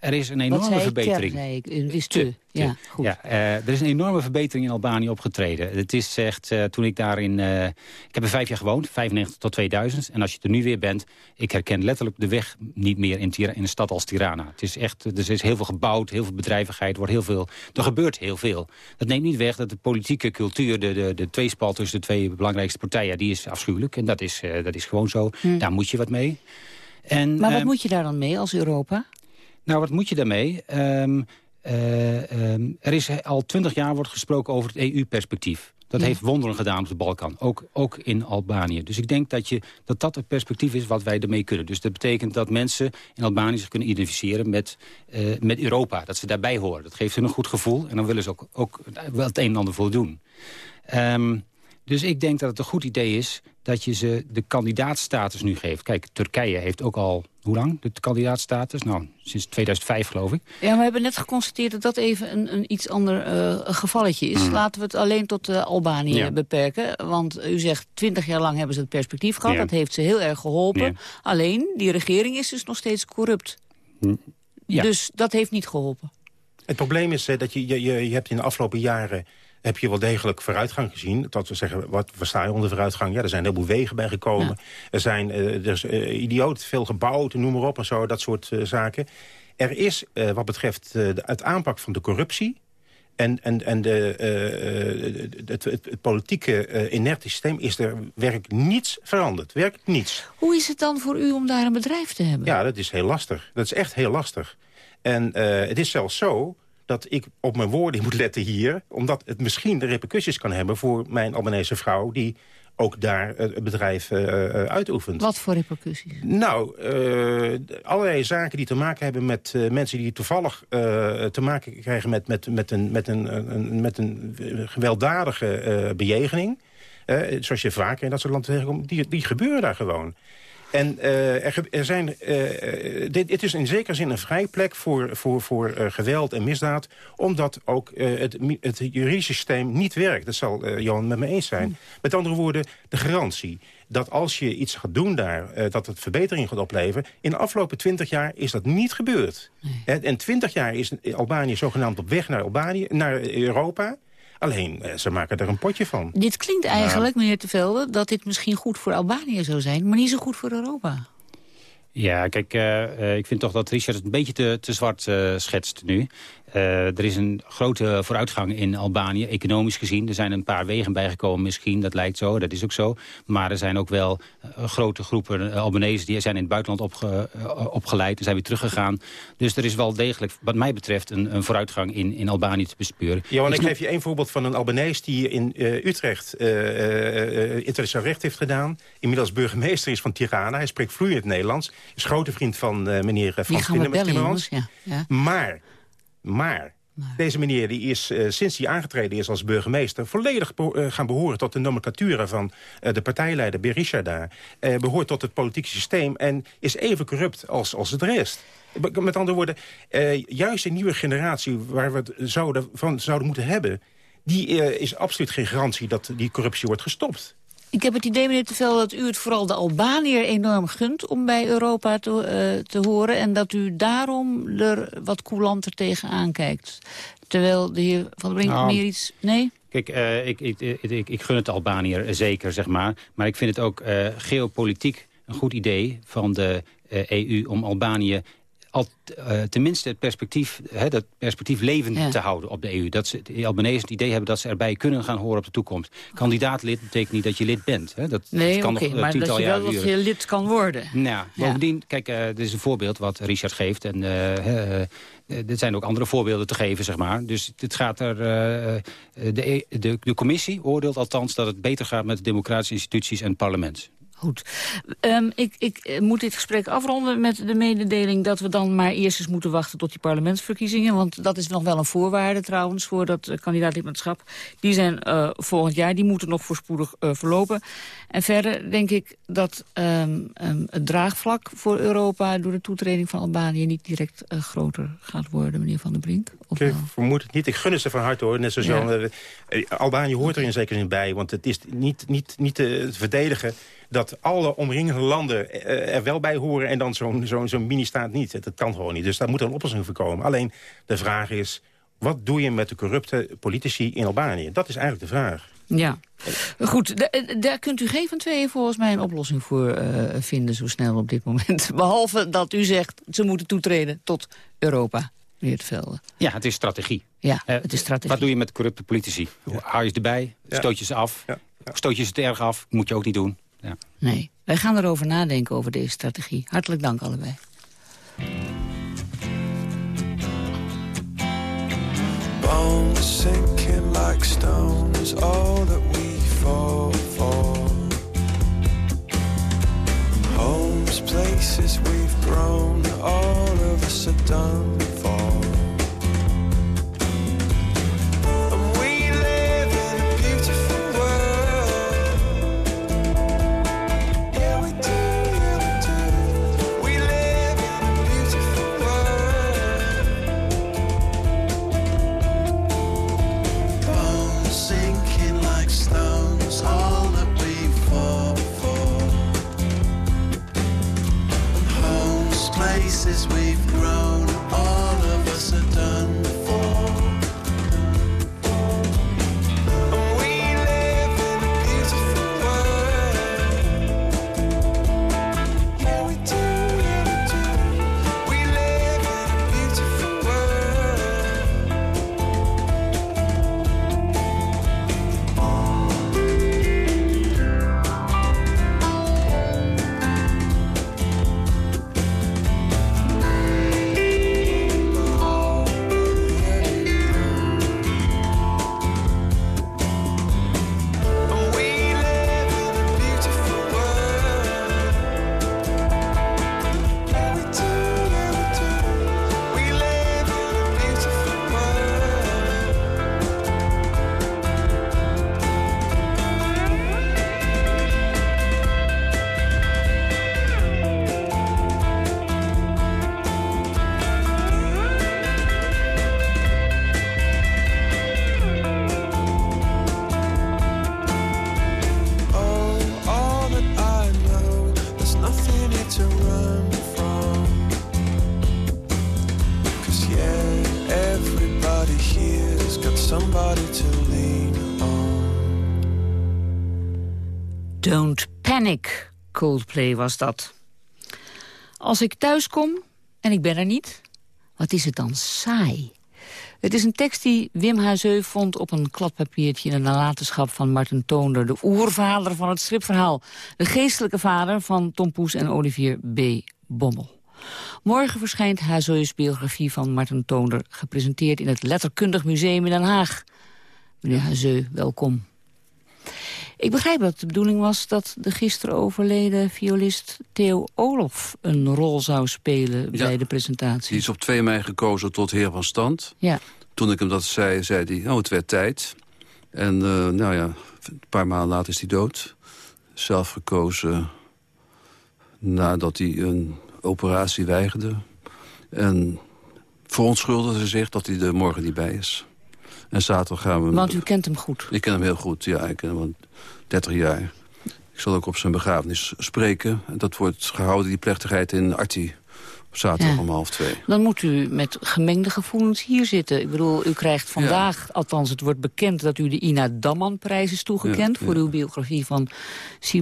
er is een enorme verbetering. Ter, zei ik. Te. Ja, goed. Ja, eh, er is een enorme verbetering in Albanië opgetreden. Het is echt, toen ik daarin... eh, ik heb er vijf jaar gewoond, 95 tot 2000. En als je er nu weer bent, ik herken letterlijk de weg niet meer in, Tira- in een stad als Tirana. Het is echt, er is heel veel gebouwd, heel veel bedrijvigheid, wordt heel veel, er gebeurt heel veel. Dat neemt niet weg dat de politieke cultuur, de, de, de tweespal tussen de twee belangrijkste partijen, die is afschuwelijk. En dat is, dat is gewoon zo. Daar moet je wat mee. En, Maar wat ehm, moet je daar dan mee als Europa? nou, wat moet je daarmee? Ehm, eh, ehm, er is al twintig jaar wordt gesproken over het EU-perspectief. Dat Ja. heeft wonderen gedaan op de Balkan, ook, ook in Albanië. Dus ik denk dat, je, dat dat het perspectief is wat wij ermee kunnen. Dus dat betekent dat mensen in Albanië zich kunnen identificeren met, eh, met Europa. Dat ze daarbij horen. Dat geeft hun een goed gevoel. En dan willen ze ook, ook wel het een en ander voor doen. Ehm, dus ik denk dat het een goed idee is dat je ze de kandidaatstatus nu geeft. Kijk, Turkije heeft ook al, hoe lang, de kandidaatstatus? Nou, sinds 2005 geloof ik. Ja, we hebben net geconstateerd dat dat even een, een iets ander eh, gevalletje is. Mm. Laten we het alleen tot eh, Albanië Ja. beperken. Want u zegt, twintig jaar lang hebben ze het perspectief gehad. Ja. Dat heeft ze heel erg geholpen. Ja. Alleen, die regering is dus nog steeds corrupt. Ja. Dus dat heeft niet geholpen. Het probleem is eh, dat je, je, je, je hebt in de afgelopen jaren heb je wel degelijk vooruitgang gezien. Dat we zeggen, wat versta je onder vooruitgang? Ja, er zijn een heleboel wegen bij gekomen. Er zijn eh, er is, eh, idioot veel gebouwd, noem maar op en zo, dat soort eh, zaken. Er is, wat betreft de, het aanpak van de corruptie... en, en, en de, het, het, het politieke eh, inerte systeem is er werkelijk niets veranderd. Werkelijk niets. Hoe is het dan voor u om daar een bedrijf te hebben? Ja, dat is heel lastig. Dat is echt heel lastig. En het is zelfs zo dat ik op mijn woorden moet letten hier... omdat het misschien de repercussies kan hebben voor mijn Albanese vrouw... die ook daar het bedrijf eh, uitoefent. Wat voor repercussies? Nou, eh, allerlei zaken die te maken hebben met mensen die toevallig te maken krijgen met, met, met, een, met, een, een- met een gewelddadige bejegening. Zoals je vaker in dat soort landen tegenkomt, die, die gebeuren daar gewoon. En eh, er, er zijn, eh, eh, dit, het is in zekere zin een vrijplek voor, voor, voor geweld en misdaad... omdat ook het, het juridische systeem niet werkt. Dat zal Johan met me eens zijn. Met andere woorden, de garantie dat als je iets gaat doen daar... dat het verbetering gaat opleveren. In de afgelopen twintig jaar is dat niet gebeurd. En twintig jaar is Albanië zogenaamd op weg naar, Albanië, naar Europa... Alleen, eh, ze maken er een potje van. Dit klinkt eigenlijk, meneer Tevelde, dat dit misschien goed voor Albanië zou zijn... maar niet zo goed voor Europa. Ja, kijk, eh, eh, ik vind toch dat Richard het een beetje te, te zwart eh, schetst nu. Eh, er is een grote vooruitgang in Albanië, economisch gezien. Er zijn een paar wegen bijgekomen misschien, dat lijkt zo, dat is ook zo. Maar er zijn ook wel eh, grote groepen uh, Albanese... die zijn in het buitenland opge, uh, opgeleid en zijn weer teruggegaan. Dus er is wel degelijk, wat mij betreft, een, een vooruitgang in, in Albanië te bespeuren. Johan, ik geef je één voorbeeld van een Albanees... die in uh, Utrecht internationaal recht heeft gedaan. Inmiddels burgemeester is van Tirana. Hij spreekt vloeiend Nederlands. Is grote vriend van meneer Frans Timmermans. Ja, ja. Maar... Maar Deze meneer die is eh, sinds hij aangetreden is als burgemeester... volledig eh, gaan behoren tot de nomenclatura van eh, de partijleider Berisha daar. Eh, behoort tot het politieke systeem en is even corrupt als, als de rest. Met andere woorden, juist een nieuwe generatie... waar we het zouden, van zouden moeten hebben... die is absoluut geen garantie dat die corruptie wordt gestopt. Ik heb het idee, meneer Tevel, dat u het vooral de Albaniër enorm gunt... om bij Europa te, eh, te horen en dat u daarom er wat coulanter tegenaan kijkt. Terwijl de heer Van der Brink Nou, meer iets... Nee? Kijk, eh, ik, ik, ik, ik, gun het Albaniër zeker, zeg maar. Maar ik vind het ook eh, geopolitiek een goed idee van de EU... om Albanië al, eh, tenminste het perspectief, hè, dat perspectief levend Ja. te houden op de EU. Dat ze, de Albanese het idee hebben dat ze erbij kunnen gaan horen op de toekomst. Kandidaatlid betekent niet dat je lid bent. Hè. Dat, Nee, dat kan nog maar dat je wel dat je lid kan worden. Nou, bovendien, kijk, eh dit is een voorbeeld wat Richard geeft. En eh, eh, er zijn ook andere voorbeelden te geven, zeg maar. Dus het gaat er... eh, eh, de, de, de commissie oordeelt althans dat het beter gaat met de democratische instituties en het parlement. Goed. Ehm, ik, ik eh, moet dit gesprek afronden met de mededeling... dat we dan maar eerst eens moeten wachten tot die parlementsverkiezingen. Want dat is nog wel een voorwaarde trouwens voor dat uh, kandidaatlidmaatschap. Die zijn uh, volgend jaar, die moeten nog voorspoedig uh, verlopen. En verder denk ik dat um, um, het draagvlak voor Europa... door de toetreding van Albanië niet direct groter gaat worden, meneer Van der Brink. Of ik vermoed het niet. Ik gun het ze van harte hoor. Net zoals ja. Albanië hoort er in zekere zin bij. Want het is niet, niet, niet te verdedigen dat alle omringende landen er wel bij horen... en dan zo'n zo'n zo'n mini-staat niet. Dat kan gewoon niet. Dus daar moet een oplossing voor komen. Alleen de vraag is, wat doe je met de corrupte politici in Albanië? Dat is eigenlijk de vraag. Ja, goed. Da daar kunt u geen van tweeën volgens mij een oplossing voor uh, vinden... zo snel op dit moment. Behalve dat u zegt, ze moeten toetreden tot Europa. Meneer het Velde. Ja, het is strategie. Ja, het is strategie. Wat doe je met corrupte politici? Ja. Hou je ze erbij? Stoot je ze af? Ja. Ja. Stoot je ze te erg af? Moet je ook niet doen. Ja. Nee, wij gaan erover nadenken over deze strategie. Hartelijk dank allebei. Bones sinking like stones, all that we fall for. Homes, places we've grown, all of us are done for. Places we've grown, Coldplay was dat. Als ik thuis kom en ik ben er niet, wat is het dan saai? Het is een tekst die Wim Huizeu vond op een kladpapiertje... in een nalatenschap van Martin Toonder, de oervader van het stripverhaal. De geestelijke vader van Tom Poes en Olivier B. Bommel. Morgen verschijnt Huizeu's biografie van Martin Toonder... gepresenteerd in het Letterkundig Museum in Den Haag. Meneer Huizeu, welkom. Ik begrijp dat de bedoeling was dat de gisteren overleden violist Theo Olof een rol zou spelen Ja, bij de presentatie. Die is op 2 mei gekozen tot heer van stand. Ja. Toen ik hem dat zei, zei hij, oh, het werd tijd. En uh, nou ja, een paar maanden later is hij dood. Zelf gekozen nadat hij een operatie weigerde. En verontschuldigde zich dat hij er morgen niet bij is. En zaterdag gaan we... Want u kent hem goed? Ik ken hem heel goed, ja. Ik ken hem al 30 jaar. Ik zal ook op zijn begrafenis spreken. Dat wordt gehouden, die plechtigheid in Arti. Op zaterdag om half twee. Dan moet u met gemengde gevoelens hier zitten. Ik bedoel, u krijgt vandaag, althans het wordt bekend... dat u de Ina Damman-prijs is toegekend... voor uw biografie van,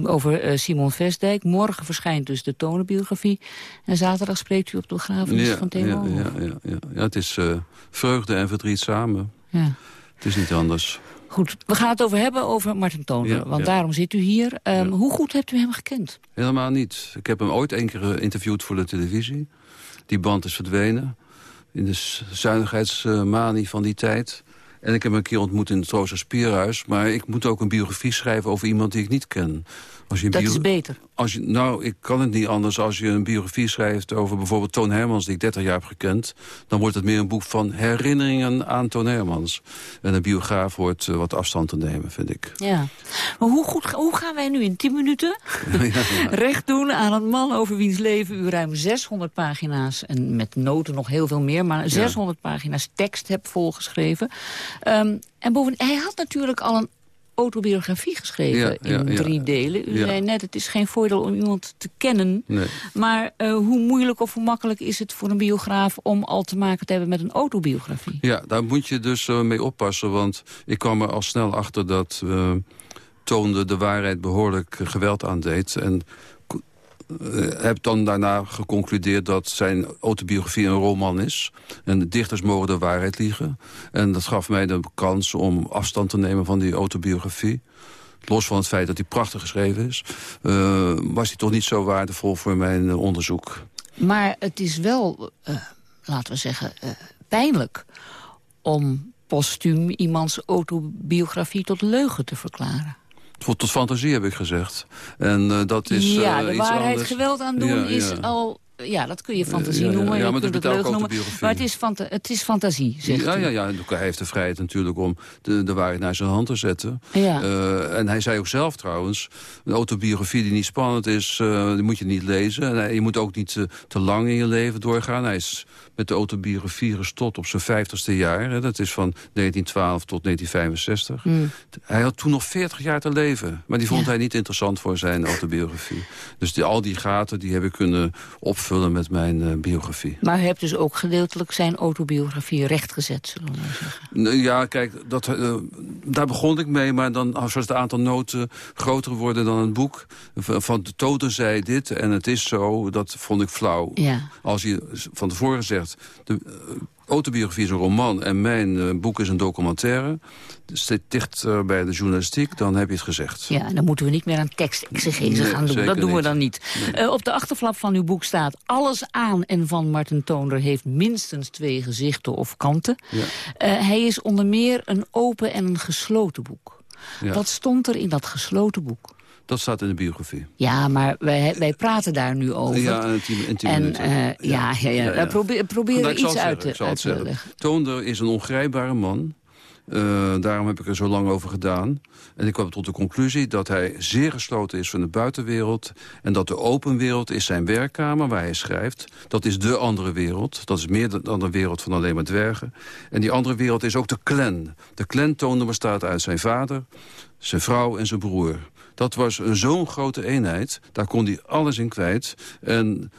over uh, Simon Vestdijk. Morgen verschijnt dus de tonenbiografie. En zaterdag spreekt u op de begrafenis van Theo ja, ja, ja, ja, ja. het is uh, vreugde en verdriet samen. Ja. Het is niet anders. Goed, we gaan het over hebben over Martin Toner, want daarom zit u hier. Um, hoe goed hebt u hem gekend? Helemaal niet. Ik heb hem ooit één keer geïnterviewd voor de televisie. Die band is verdwenen. In de zuinigheidsmanie van die tijd. En ik heb hem een keer ontmoet in het Rosa Spierhuis. Maar ik moet ook een biografie schrijven over iemand die ik niet ken. Als je dat is beter. Als je, nou, ik kan het niet anders. Als je een biografie schrijft over bijvoorbeeld Toon Hermans... die ik 30 jaar heb gekend... dan wordt het meer een boek van herinneringen aan Toon Hermans. En een biograaf wordt uh, wat afstand te nemen, vind ik. Ja. Maar hoe, goed, hoe gaan wij nu in 10 minuten recht doen aan een man... over wiens leven u ruim 600 pagina's... en met noten nog heel veel meer... maar 600 pagina's tekst hebt volgeschreven. Um, en bovendien, hij had natuurlijk al een autobiografie geschreven in drie delen. U zei net, het is geen voordeel om iemand te kennen. Nee. Maar uh, hoe moeilijk of hoe makkelijk is het voor een biograaf... om al te maken te hebben met een autobiografie? Ja, daar moet je dus uh, mee oppassen. Want ik kwam er al snel achter dat... Uh, toonde de waarheid behoorlijk geweld aandeed. En uh, heb dan daarna geconcludeerd dat zijn autobiografie een roman is. En de dichters mogen de waarheid liegen. En dat gaf mij de kans om afstand te nemen van die autobiografie. Los van het feit dat hij prachtig geschreven is... Uh, was hij toch niet zo waardevol voor mijn onderzoek. Maar het is wel, laten we zeggen, pijnlijk... om postuum iemands autobiografie tot leugen te verklaren. Tot fantasie heb ik gezegd. En uh, dat is Ja, uh, de waarheid geweld aan doen ja, is al ja, dat kun je fantasie uh, ja, noemen. Ja, maar het leuk noemen. Maar het is, het is fantasie, zegt ja, ja, ja, hij heeft de vrijheid natuurlijk om de, de waarheid naar zijn hand te zetten. Ja. Uh, en hij zei ook zelf trouwens... een autobiografie die niet spannend is, uh, die moet je niet lezen. En hij, je moet ook niet te lang in je leven doorgaan. Hij is met de autobiografie gestopt op zijn vijftigste jaar. Hè. Dat is van 1912 tot 1965. Mm. Hij had toen nog 40 jaar te leven. Maar die vond hij niet interessant voor zijn autobiografie. Dus die, al die gaten die heb ik kunnen opvullen met mijn uh, biografie. Maar u hebt dus ook gedeeltelijk zijn autobiografie rechtgezet, zullen we maar zeggen. Ja, kijk, dat, uh, daar begon ik mee. Maar dan, als het aantal noten groter worden dan het boek... van de Toten zei dit en het is zo, dat vond ik flauw. Ja. Als je van tevoren zegt de autobiografie is een roman en mijn uh, boek is een documentaire. Dus dit dicht uh, bij de journalistiek, dan heb je het gezegd. Ja, dan moeten we niet meer aan tekstexegese nee, gaan doen. Dat doen niet. we dan niet. Nee. Uh, op de achterflap van uw boek staat... alles aan en van Martin Toonder heeft minstens twee gezichten of kanten. Ja. hij is onder meer een open en een gesloten boek. Ja. Wat stond er in dat gesloten boek? Dat staat in de biografie. Ja, maar wij, wij praten daar nu over. Ja, in tien, en, minuten. Uh, ja, ja, ja, ja. ja. Probeer, nou, er iets uit, te, uit te leggen. Toonder is een ongrijpbare man. Uh, daarom heb ik er zo lang over gedaan. En ik kwam tot de conclusie dat hij zeer gesloten is van de buitenwereld... en dat de open wereld is zijn werkkamer waar hij schrijft. Dat is de andere wereld. Dat is meer dan de wereld van alleen maar dwergen. En die andere wereld is ook de clan. De clan Toonder bestaat uit zijn vader, zijn vrouw en zijn broer. Dat was zo'n grote eenheid. Daar kon hij alles in kwijt. En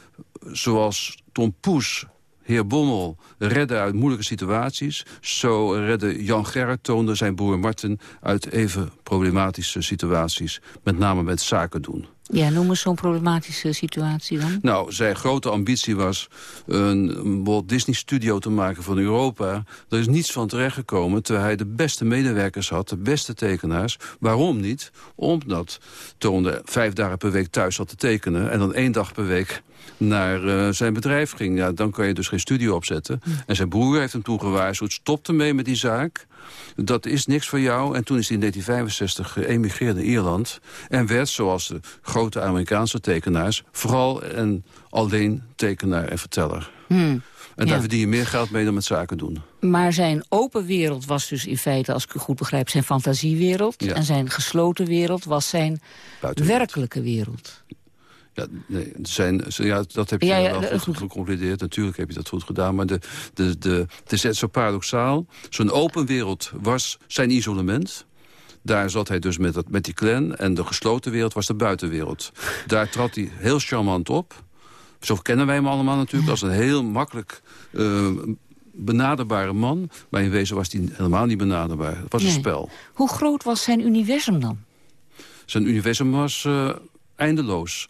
zoals Tom Poes heer Bommel redde uit moeilijke situaties. Zo redde Jan Gerrit toonde zijn broer Martin uit even problematische situaties. Met name met zaken doen. Ja, noem eens zo'n problematische situatie dan. Nou, zijn grote ambitie was een Walt Disney studio te maken van Europa. Er is niets van terechtgekomen, terwijl hij de beste medewerkers had, de beste tekenaars. Waarom niet? Omdat Toonde vijf dagen per week thuis zat te tekenen... en dan één dag per week naar eh, zijn bedrijf ging. Ja, dan kan je dus geen studio opzetten. En zijn broer heeft hem toen gewaarschuwd, stop ermee met die zaak. Dat is niks voor jou. En toen is hij in 1965 geëmigreerd naar Ierland. En werd, zoals de grote Amerikaanse tekenaars... vooral en alleen tekenaar en verteller. Hmm. En daar Ja. verdien je meer geld mee dan met zaken doen. Maar zijn open wereld was dus in feite, als ik u goed begrijp... zijn fantasiewereld. Ja. En zijn gesloten wereld was zijn werkelijke wereld. Ja, nee, zijn, ja, dat heb je Ja, ja, wel goed geconcludeerd. Natuurlijk heb je dat goed gedaan. Maar de, de, de, het is net zo paradoxaal. Zo'n open wereld was zijn isolement. Daar zat hij dus met, dat, met die clan. En de gesloten wereld was de buitenwereld. Daar trad hij heel charmant op. Zo kennen wij hem allemaal natuurlijk. Als een heel makkelijk eh, benaderbare man. Maar in wezen was hij helemaal niet benaderbaar. Het was een spel. Hoe groot was zijn universum dan? Zijn universum was eh, eindeloos.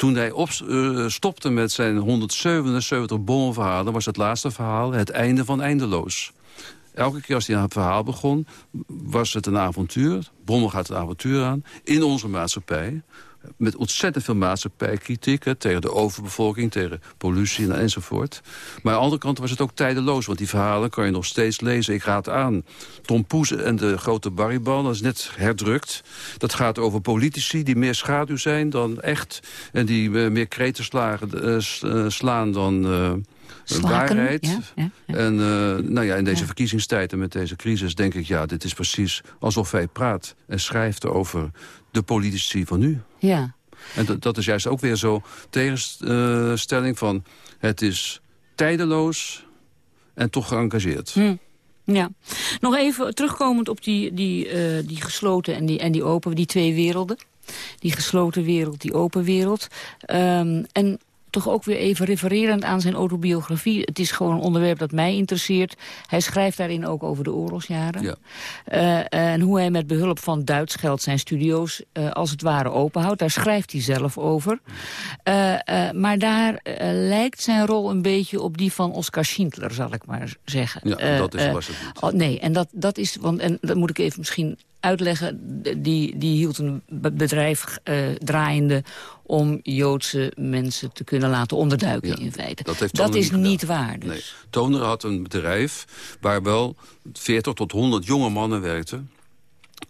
Toen hij op, eh, stopte met zijn 177 bommenverhalen... was het laatste verhaal het einde van eindeloos. Elke keer als hij aan het verhaal begon, was het een avontuur. Bommel gaat een avontuur aan, in onze maatschappij. Met ontzettend veel maatschappijkritiek hè, tegen de overbevolking, tegen pollutie en, enzovoort. Maar aan de andere kant was het ook tijdeloos, want die verhalen kan je nog steeds lezen. Ik raad aan Tom Poes en de grote Barrybal, dat is net herdrukt. Dat gaat over politici die meer schaduw zijn dan echt... en die eh, meer kreten slagen, eh, eh, slaan dan... Slaken, waarheid. ja, ja, En eh, nou ja, in deze verkiezingstijd en met deze crisis denk ik... ja, dit is precies alsof hij praat en schrijft over de politici van nu. Ja. En dat, dat is juist ook weer zo tegenstelling van... het is tijdeloos en toch geëngageerd. Hm. Ja. Nog even terugkomend op die, die, eh, die gesloten en die, en die open, die twee werelden. Die gesloten wereld, die open wereld. Ehm, en toch ook weer even refererend aan zijn autobiografie. Het is gewoon een onderwerp dat mij interesseert. Hij schrijft daarin ook over de oorlogsjaren. Ja. Eh, en hoe hij met behulp van Duits geld zijn studio's eh, als het ware openhoudt. Daar schrijft hij zelf over. Eh, maar daar lijkt zijn rol een beetje op die van Oskar Schindler, zal ik maar zeggen. Ja, dat is, was het niet. Oh, nee, en dat, dat is, want en dat moet ik even misschien uitleggen. Die, die hield een be- bedrijf eh, draaiende om Joodse mensen te kunnen laten onderduiken in feite. Dat, heeft dat Toner is niet waar dus. Nee. Toner had een bedrijf waar wel 40 tot 100 jonge mannen werkten.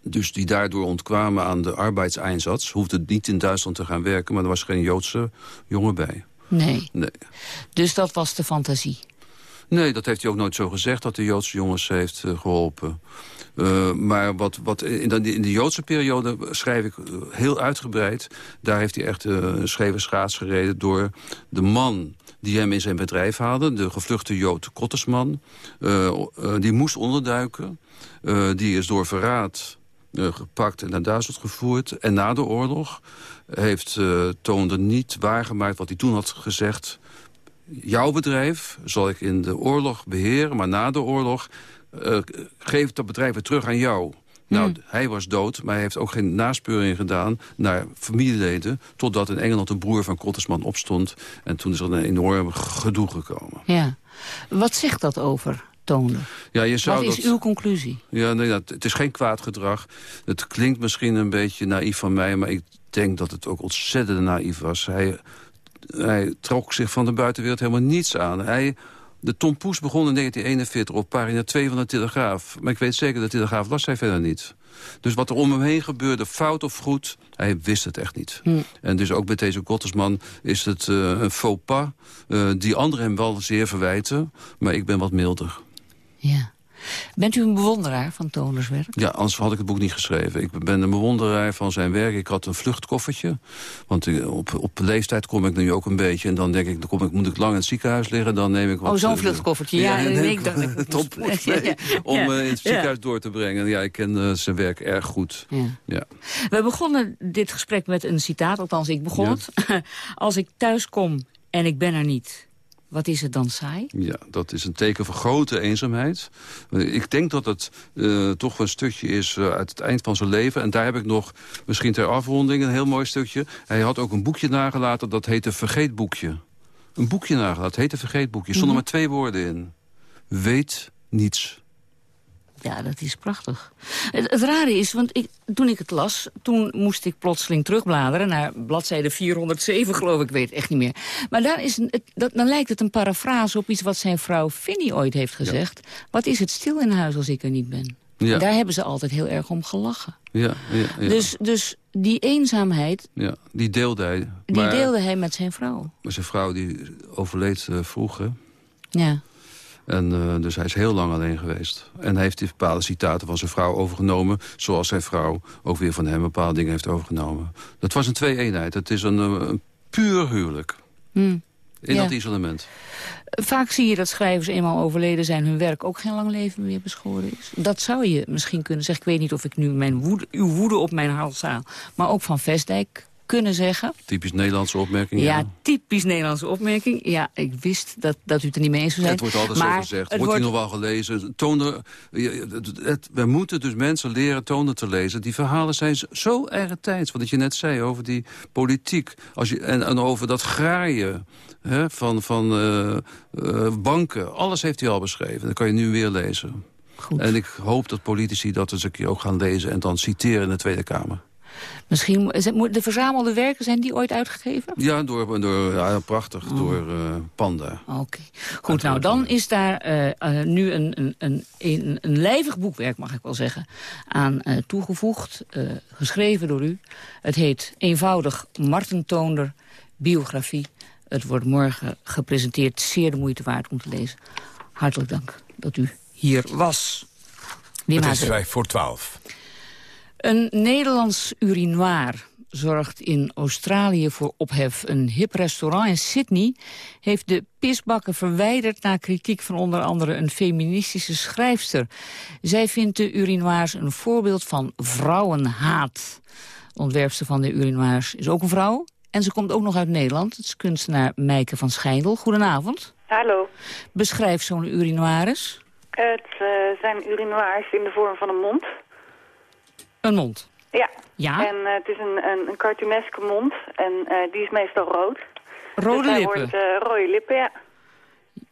Dus die daardoor ontkwamen aan de arbeidseinsatz. Hoefde niet in Duitsland te gaan werken, maar er was geen Joodse jongen bij. Nee. Nee. Dus dat was de fantasie. Nee, dat heeft hij ook nooit zo gezegd, dat de Joodse jongens heeft eh, geholpen. Eh, maar wat, wat in, de, in de Joodse periode schrijf ik eh, heel uitgebreid. Daar heeft hij echt eh, een scheve schaats gereden door de man die hem in zijn bedrijf haalde. De gevluchte Jood Kottersman. Eh, die moest onderduiken. Die is door verraad gepakt en naar Duitsland gevoerd. En na de oorlog heeft Toonder niet waargemaakt wat hij toen had gezegd jouw bedrijf zal ik in de oorlog beheren, maar na de oorlog eh, geef dat bedrijf weer terug aan jou. Nou, hij was dood, maar hij heeft ook geen naspeuring gedaan naar familieleden... totdat in Engeland een broer van Kottersman opstond. En toen is er een enorm gedoe gekomen. Ja. Wat zegt dat over Toonder? Ja, je zou Wat is dat... uw conclusie? Ja, nee, dat, het is geen kwaad gedrag. Het klinkt misschien een beetje naïef van mij... maar ik denk dat het ook ontzettend naïef was. Hij, hij trok zich van de buitenwereld helemaal niets aan. Hij, de Tom Poes begon in 1941 op pagina 2 van de Telegraaf. Maar ik weet zeker dat de Telegraaf las hij verder niet. Dus wat er om hem heen gebeurde, fout of goed, hij wist het echt niet. Hm. En dus ook met deze Gottersman is het eh, een faux pas... eh, die anderen hem wel zeer verwijten, maar ik ben wat milder. Ja. Bent u een bewonderaar van Toners werk? Ja, anders had ik het boek niet geschreven. Ik ben een bewonderaar van zijn werk. Ik had een vluchtkoffertje. Want eh, op, op leeftijd kom ik nu ook een beetje. En dan denk ik, dan kom ik, moet ik lang in het ziekenhuis liggen. Dan neem ik wat, Oh, zo'n eh, vluchtkoffertje. Ja, neem ik dacht... ik mee Ja, om ja, in het ja. ziekenhuis door te brengen. Ja, ik ken eh, zijn werk erg goed. Ja. Ja. We begonnen dit gesprek met een citaat, althans ik begon Ja. het. Als ik thuis kom en ik ben er niet, wat is het dan saai? Ja, dat is een teken van grote eenzaamheid. Eh, Ik denk dat het eh, toch een stukje is eh, uit het eind van zijn leven. En daar heb ik nog, misschien ter afronding, een heel mooi stukje. Hij had ook een boekje nagelaten, dat heette Vergeetboekje. Een boekje nagelaten, heette Vergeetboekje. Er stonden Mhm. maar twee woorden in. Weet niets. Ja, dat is prachtig. Het, het rare is, want ik, toen ik het las... toen moest ik plotseling terugbladeren naar bladzijde 407, geloof ik. Ik weet echt niet meer. Maar daar is een, dat, dan lijkt het een parafrase op iets wat zijn vrouw Finny ooit heeft gezegd. Wat is het stil in huis als ik er niet ben? Ja. Daar hebben ze altijd heel erg om gelachen. Ja, ja, ja. Dus, dus die eenzaamheid, ja, die deelde hij. die maar, deelde hij met zijn vrouw. maar zijn vrouw die overleed eh, vroeg, hè? Ja. En eh, dus hij is heel lang alleen geweest. En hij heeft die bepaalde citaten van zijn vrouw overgenomen... zoals zijn vrouw ook weer van hem bepaalde dingen heeft overgenomen. Dat was een twee-eenheid. Het is een, eh, een puur huwelijk. Hmm. In Ja. dat isolement. Vaak zie je dat schrijvers eenmaal overleden zijn... hun werk ook geen lang leven meer beschoren is. Dat zou je misschien kunnen zeggen. Ik weet niet of ik nu mijn woede, uw woede op mijn hals haal... maar ook van Vestdijk kunnen zeggen. Typisch Nederlandse opmerking. Ja, typisch Nederlandse opmerking. Ja, ik wist dat, dat u het er niet mee eens zou zijn. Het wordt altijd maar zo gezegd. het Wordt hij nog wel gelezen? Tonen, we moeten dus mensen leren tonen te lezen. Die verhalen zijn zo erg tijds. Wat je net zei over die politiek. Als je, en, en over dat graaien hè, van, van eh, eh, banken. Alles heeft hij al beschreven. Dat kan je nu weer lezen. En ik hoop dat politici dat eens een keer ook gaan lezen... en dan citeren in de Tweede Kamer. Misschien de verzamelde werken zijn die ooit uitgegeven? Ja, door, door ja, prachtig, door eh, Panda. Oké. Goed, nou dan is daar eh, eh, nu een, een, een, een, lijvig boekwerk, mag ik wel zeggen, aan eh, toegevoegd. eh, geschreven door u. Het heet eenvoudig Marten Toonder, biografie. Het wordt morgen gepresenteerd, zeer de moeite waard om te lezen. Hartelijk dank dat u hier was. Wim Het is vijf voor twaalf. Een Nederlands urinoir zorgt in Australië voor ophef. Een hip restaurant in Sydney heeft de pisbakken verwijderd... na kritiek van onder andere een feministische schrijfster. Zij vindt de urinoirs een voorbeeld van vrouwenhaat. De ontwerpster van de urinoirs is ook een vrouw. En ze komt ook nog uit Nederland. Het is kunstenaar Meike van Schijndel. Goedenavond. Hallo. Beschrijf zo'n urinoir eens. Het eh, zijn urinoirs in de vorm van een mond. Een mond. Ja. Ja? En eh, het is een, een, een cartooneske mond. En eh, die is meestal rood. Rode dus lippen. Wordt, eh, rode lippen, ja.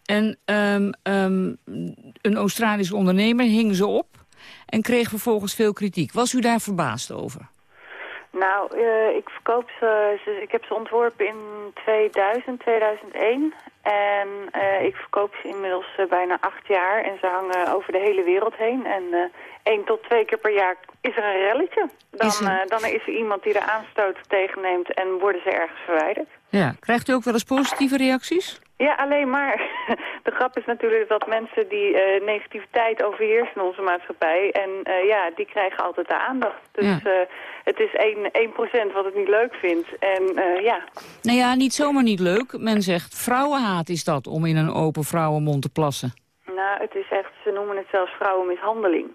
En ehm, ehm, een Australische ondernemer hing ze op en kreeg vervolgens veel kritiek. Was u daar verbaasd over? Nou, ik verkoop ze, ze- ik heb ze ontworpen in 2000, 2001. En eh, ik verkoop ze inmiddels eh, bijna acht jaar. En ze hangen over de hele wereld heen. En eh één tot twee keer per jaar is er een relletje. Dan Is er- dan is er iemand die er aanstoot tegen neemt en worden ze ergens verwijderd. Ja. Krijgt u ook wel eens positieve reacties? Ja, alleen maar. De grap is natuurlijk dat mensen die eh, negativiteit overheersen in onze maatschappij. En eh, ja, die krijgen altijd de aandacht. Dus Ja. eh, het is 1%, 1 wat het niet leuk vindt. En ja, Nou ja, niet zomaar niet leuk. Men zegt vrouwenhaat is dat om in een open vrouwenmond te plassen. nou, het is echt, ze noemen het zelfs vrouwenmishandeling.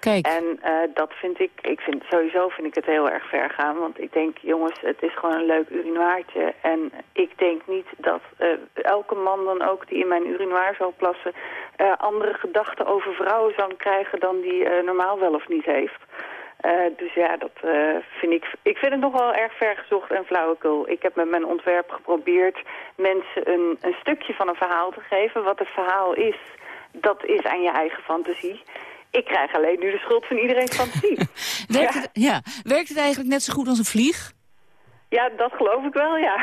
Kijk. En eh, dat vind ik, ik vind, sowieso vind ik het heel erg ver gaan. Want ik denk, jongens, het is gewoon een leuk urinoirtje. En ik denk niet dat eh, elke man dan ook die in mijn urinoir zal plassen... eh, andere gedachten over vrouwen zal krijgen dan die normaal wel of niet heeft. Dus ja, dat vind ik... Ik vind het nog wel erg vergezocht en flauwekul. Ik heb met mijn ontwerp geprobeerd mensen een, een stukje van een verhaal te geven. Wat het verhaal is, dat is aan je eigen fantasie. Ik krijg alleen nu de schuld van iedereen's fantasie. Werkt, het, ja. Werkt het eigenlijk net zo goed als een vlieg? Ja, dat geloof ik wel, ja.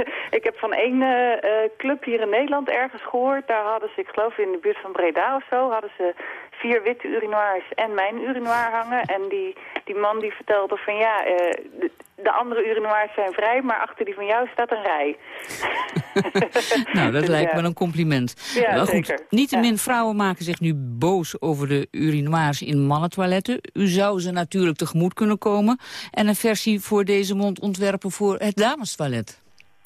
ik heb van één eh, eh, club hier in Nederland ergens gehoord. Daar hadden ze, ik geloof in de buurt van Breda of zo, hadden ze vier witte urinoirs en mijn urinoir hangen. En die, die man die vertelde van ja, eh, de, de andere urinoirs zijn vrij, maar achter die van jou staat een rij. Nou, dat Dus lijkt ja. me een compliment. Ja, Wel goed, zeker. niettemin, vrouwen maken zich nu boos over de urinoirs in mannentoiletten. U zou ze natuurlijk tegemoet kunnen komen... en een versie voor deze mond ontwerpen voor het damestoilet.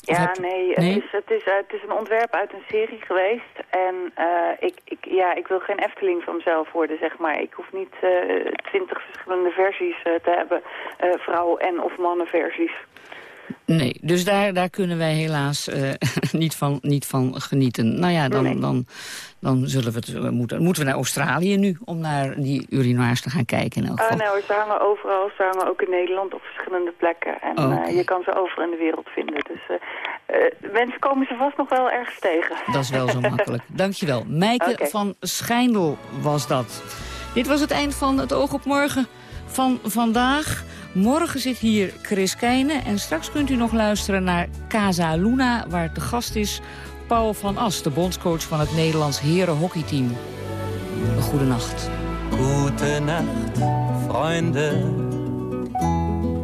Ja, heb- nee, het, nee? Is, het, is, eh, het is een ontwerp uit een serie geweest. En eh, ik, ik, ja, ik wil geen Efteling van mezelf worden, zeg maar. Ik hoef niet eh, twintig verschillende versies te hebben. vrouw- en of mannenversies. Nee, dus daar, daar kunnen wij helaas eh, niet, van, niet van genieten. Nou ja, dan, Nee. dan, dan zullen we het, moeten, moeten we naar Australië nu... om naar die urinoirs te gaan kijken in elk Oh, geval. nee hoor, ze hangen overal. Ze hangen ook in Nederland op verschillende plekken. En eh, je kan ze overal in de wereld vinden. Dus eh, mensen komen ze vast nog wel ergens tegen. Dat is wel zo makkelijk. Dankjewel. Meike van Schijndel was dat. Dit was het eind van het Oog op Morgen van vandaag. Morgen zit hier Chris Keijnen en straks kunt u nog luisteren naar Casa Luna... waar de gast is Paul van As, de bondscoach van het Nederlands herenhockeyteam. Een goede nacht. Gute Nacht, Freunde.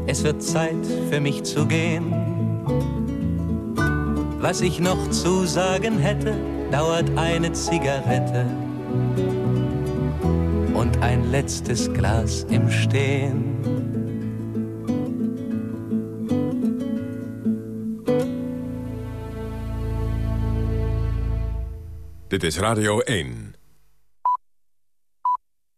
Es wird Zeit für mich zu gehen. Was ich noch zu sagen hätte, dauert eine Zigarette und ein letztes Glas im Stehen. Dit is Radio 1.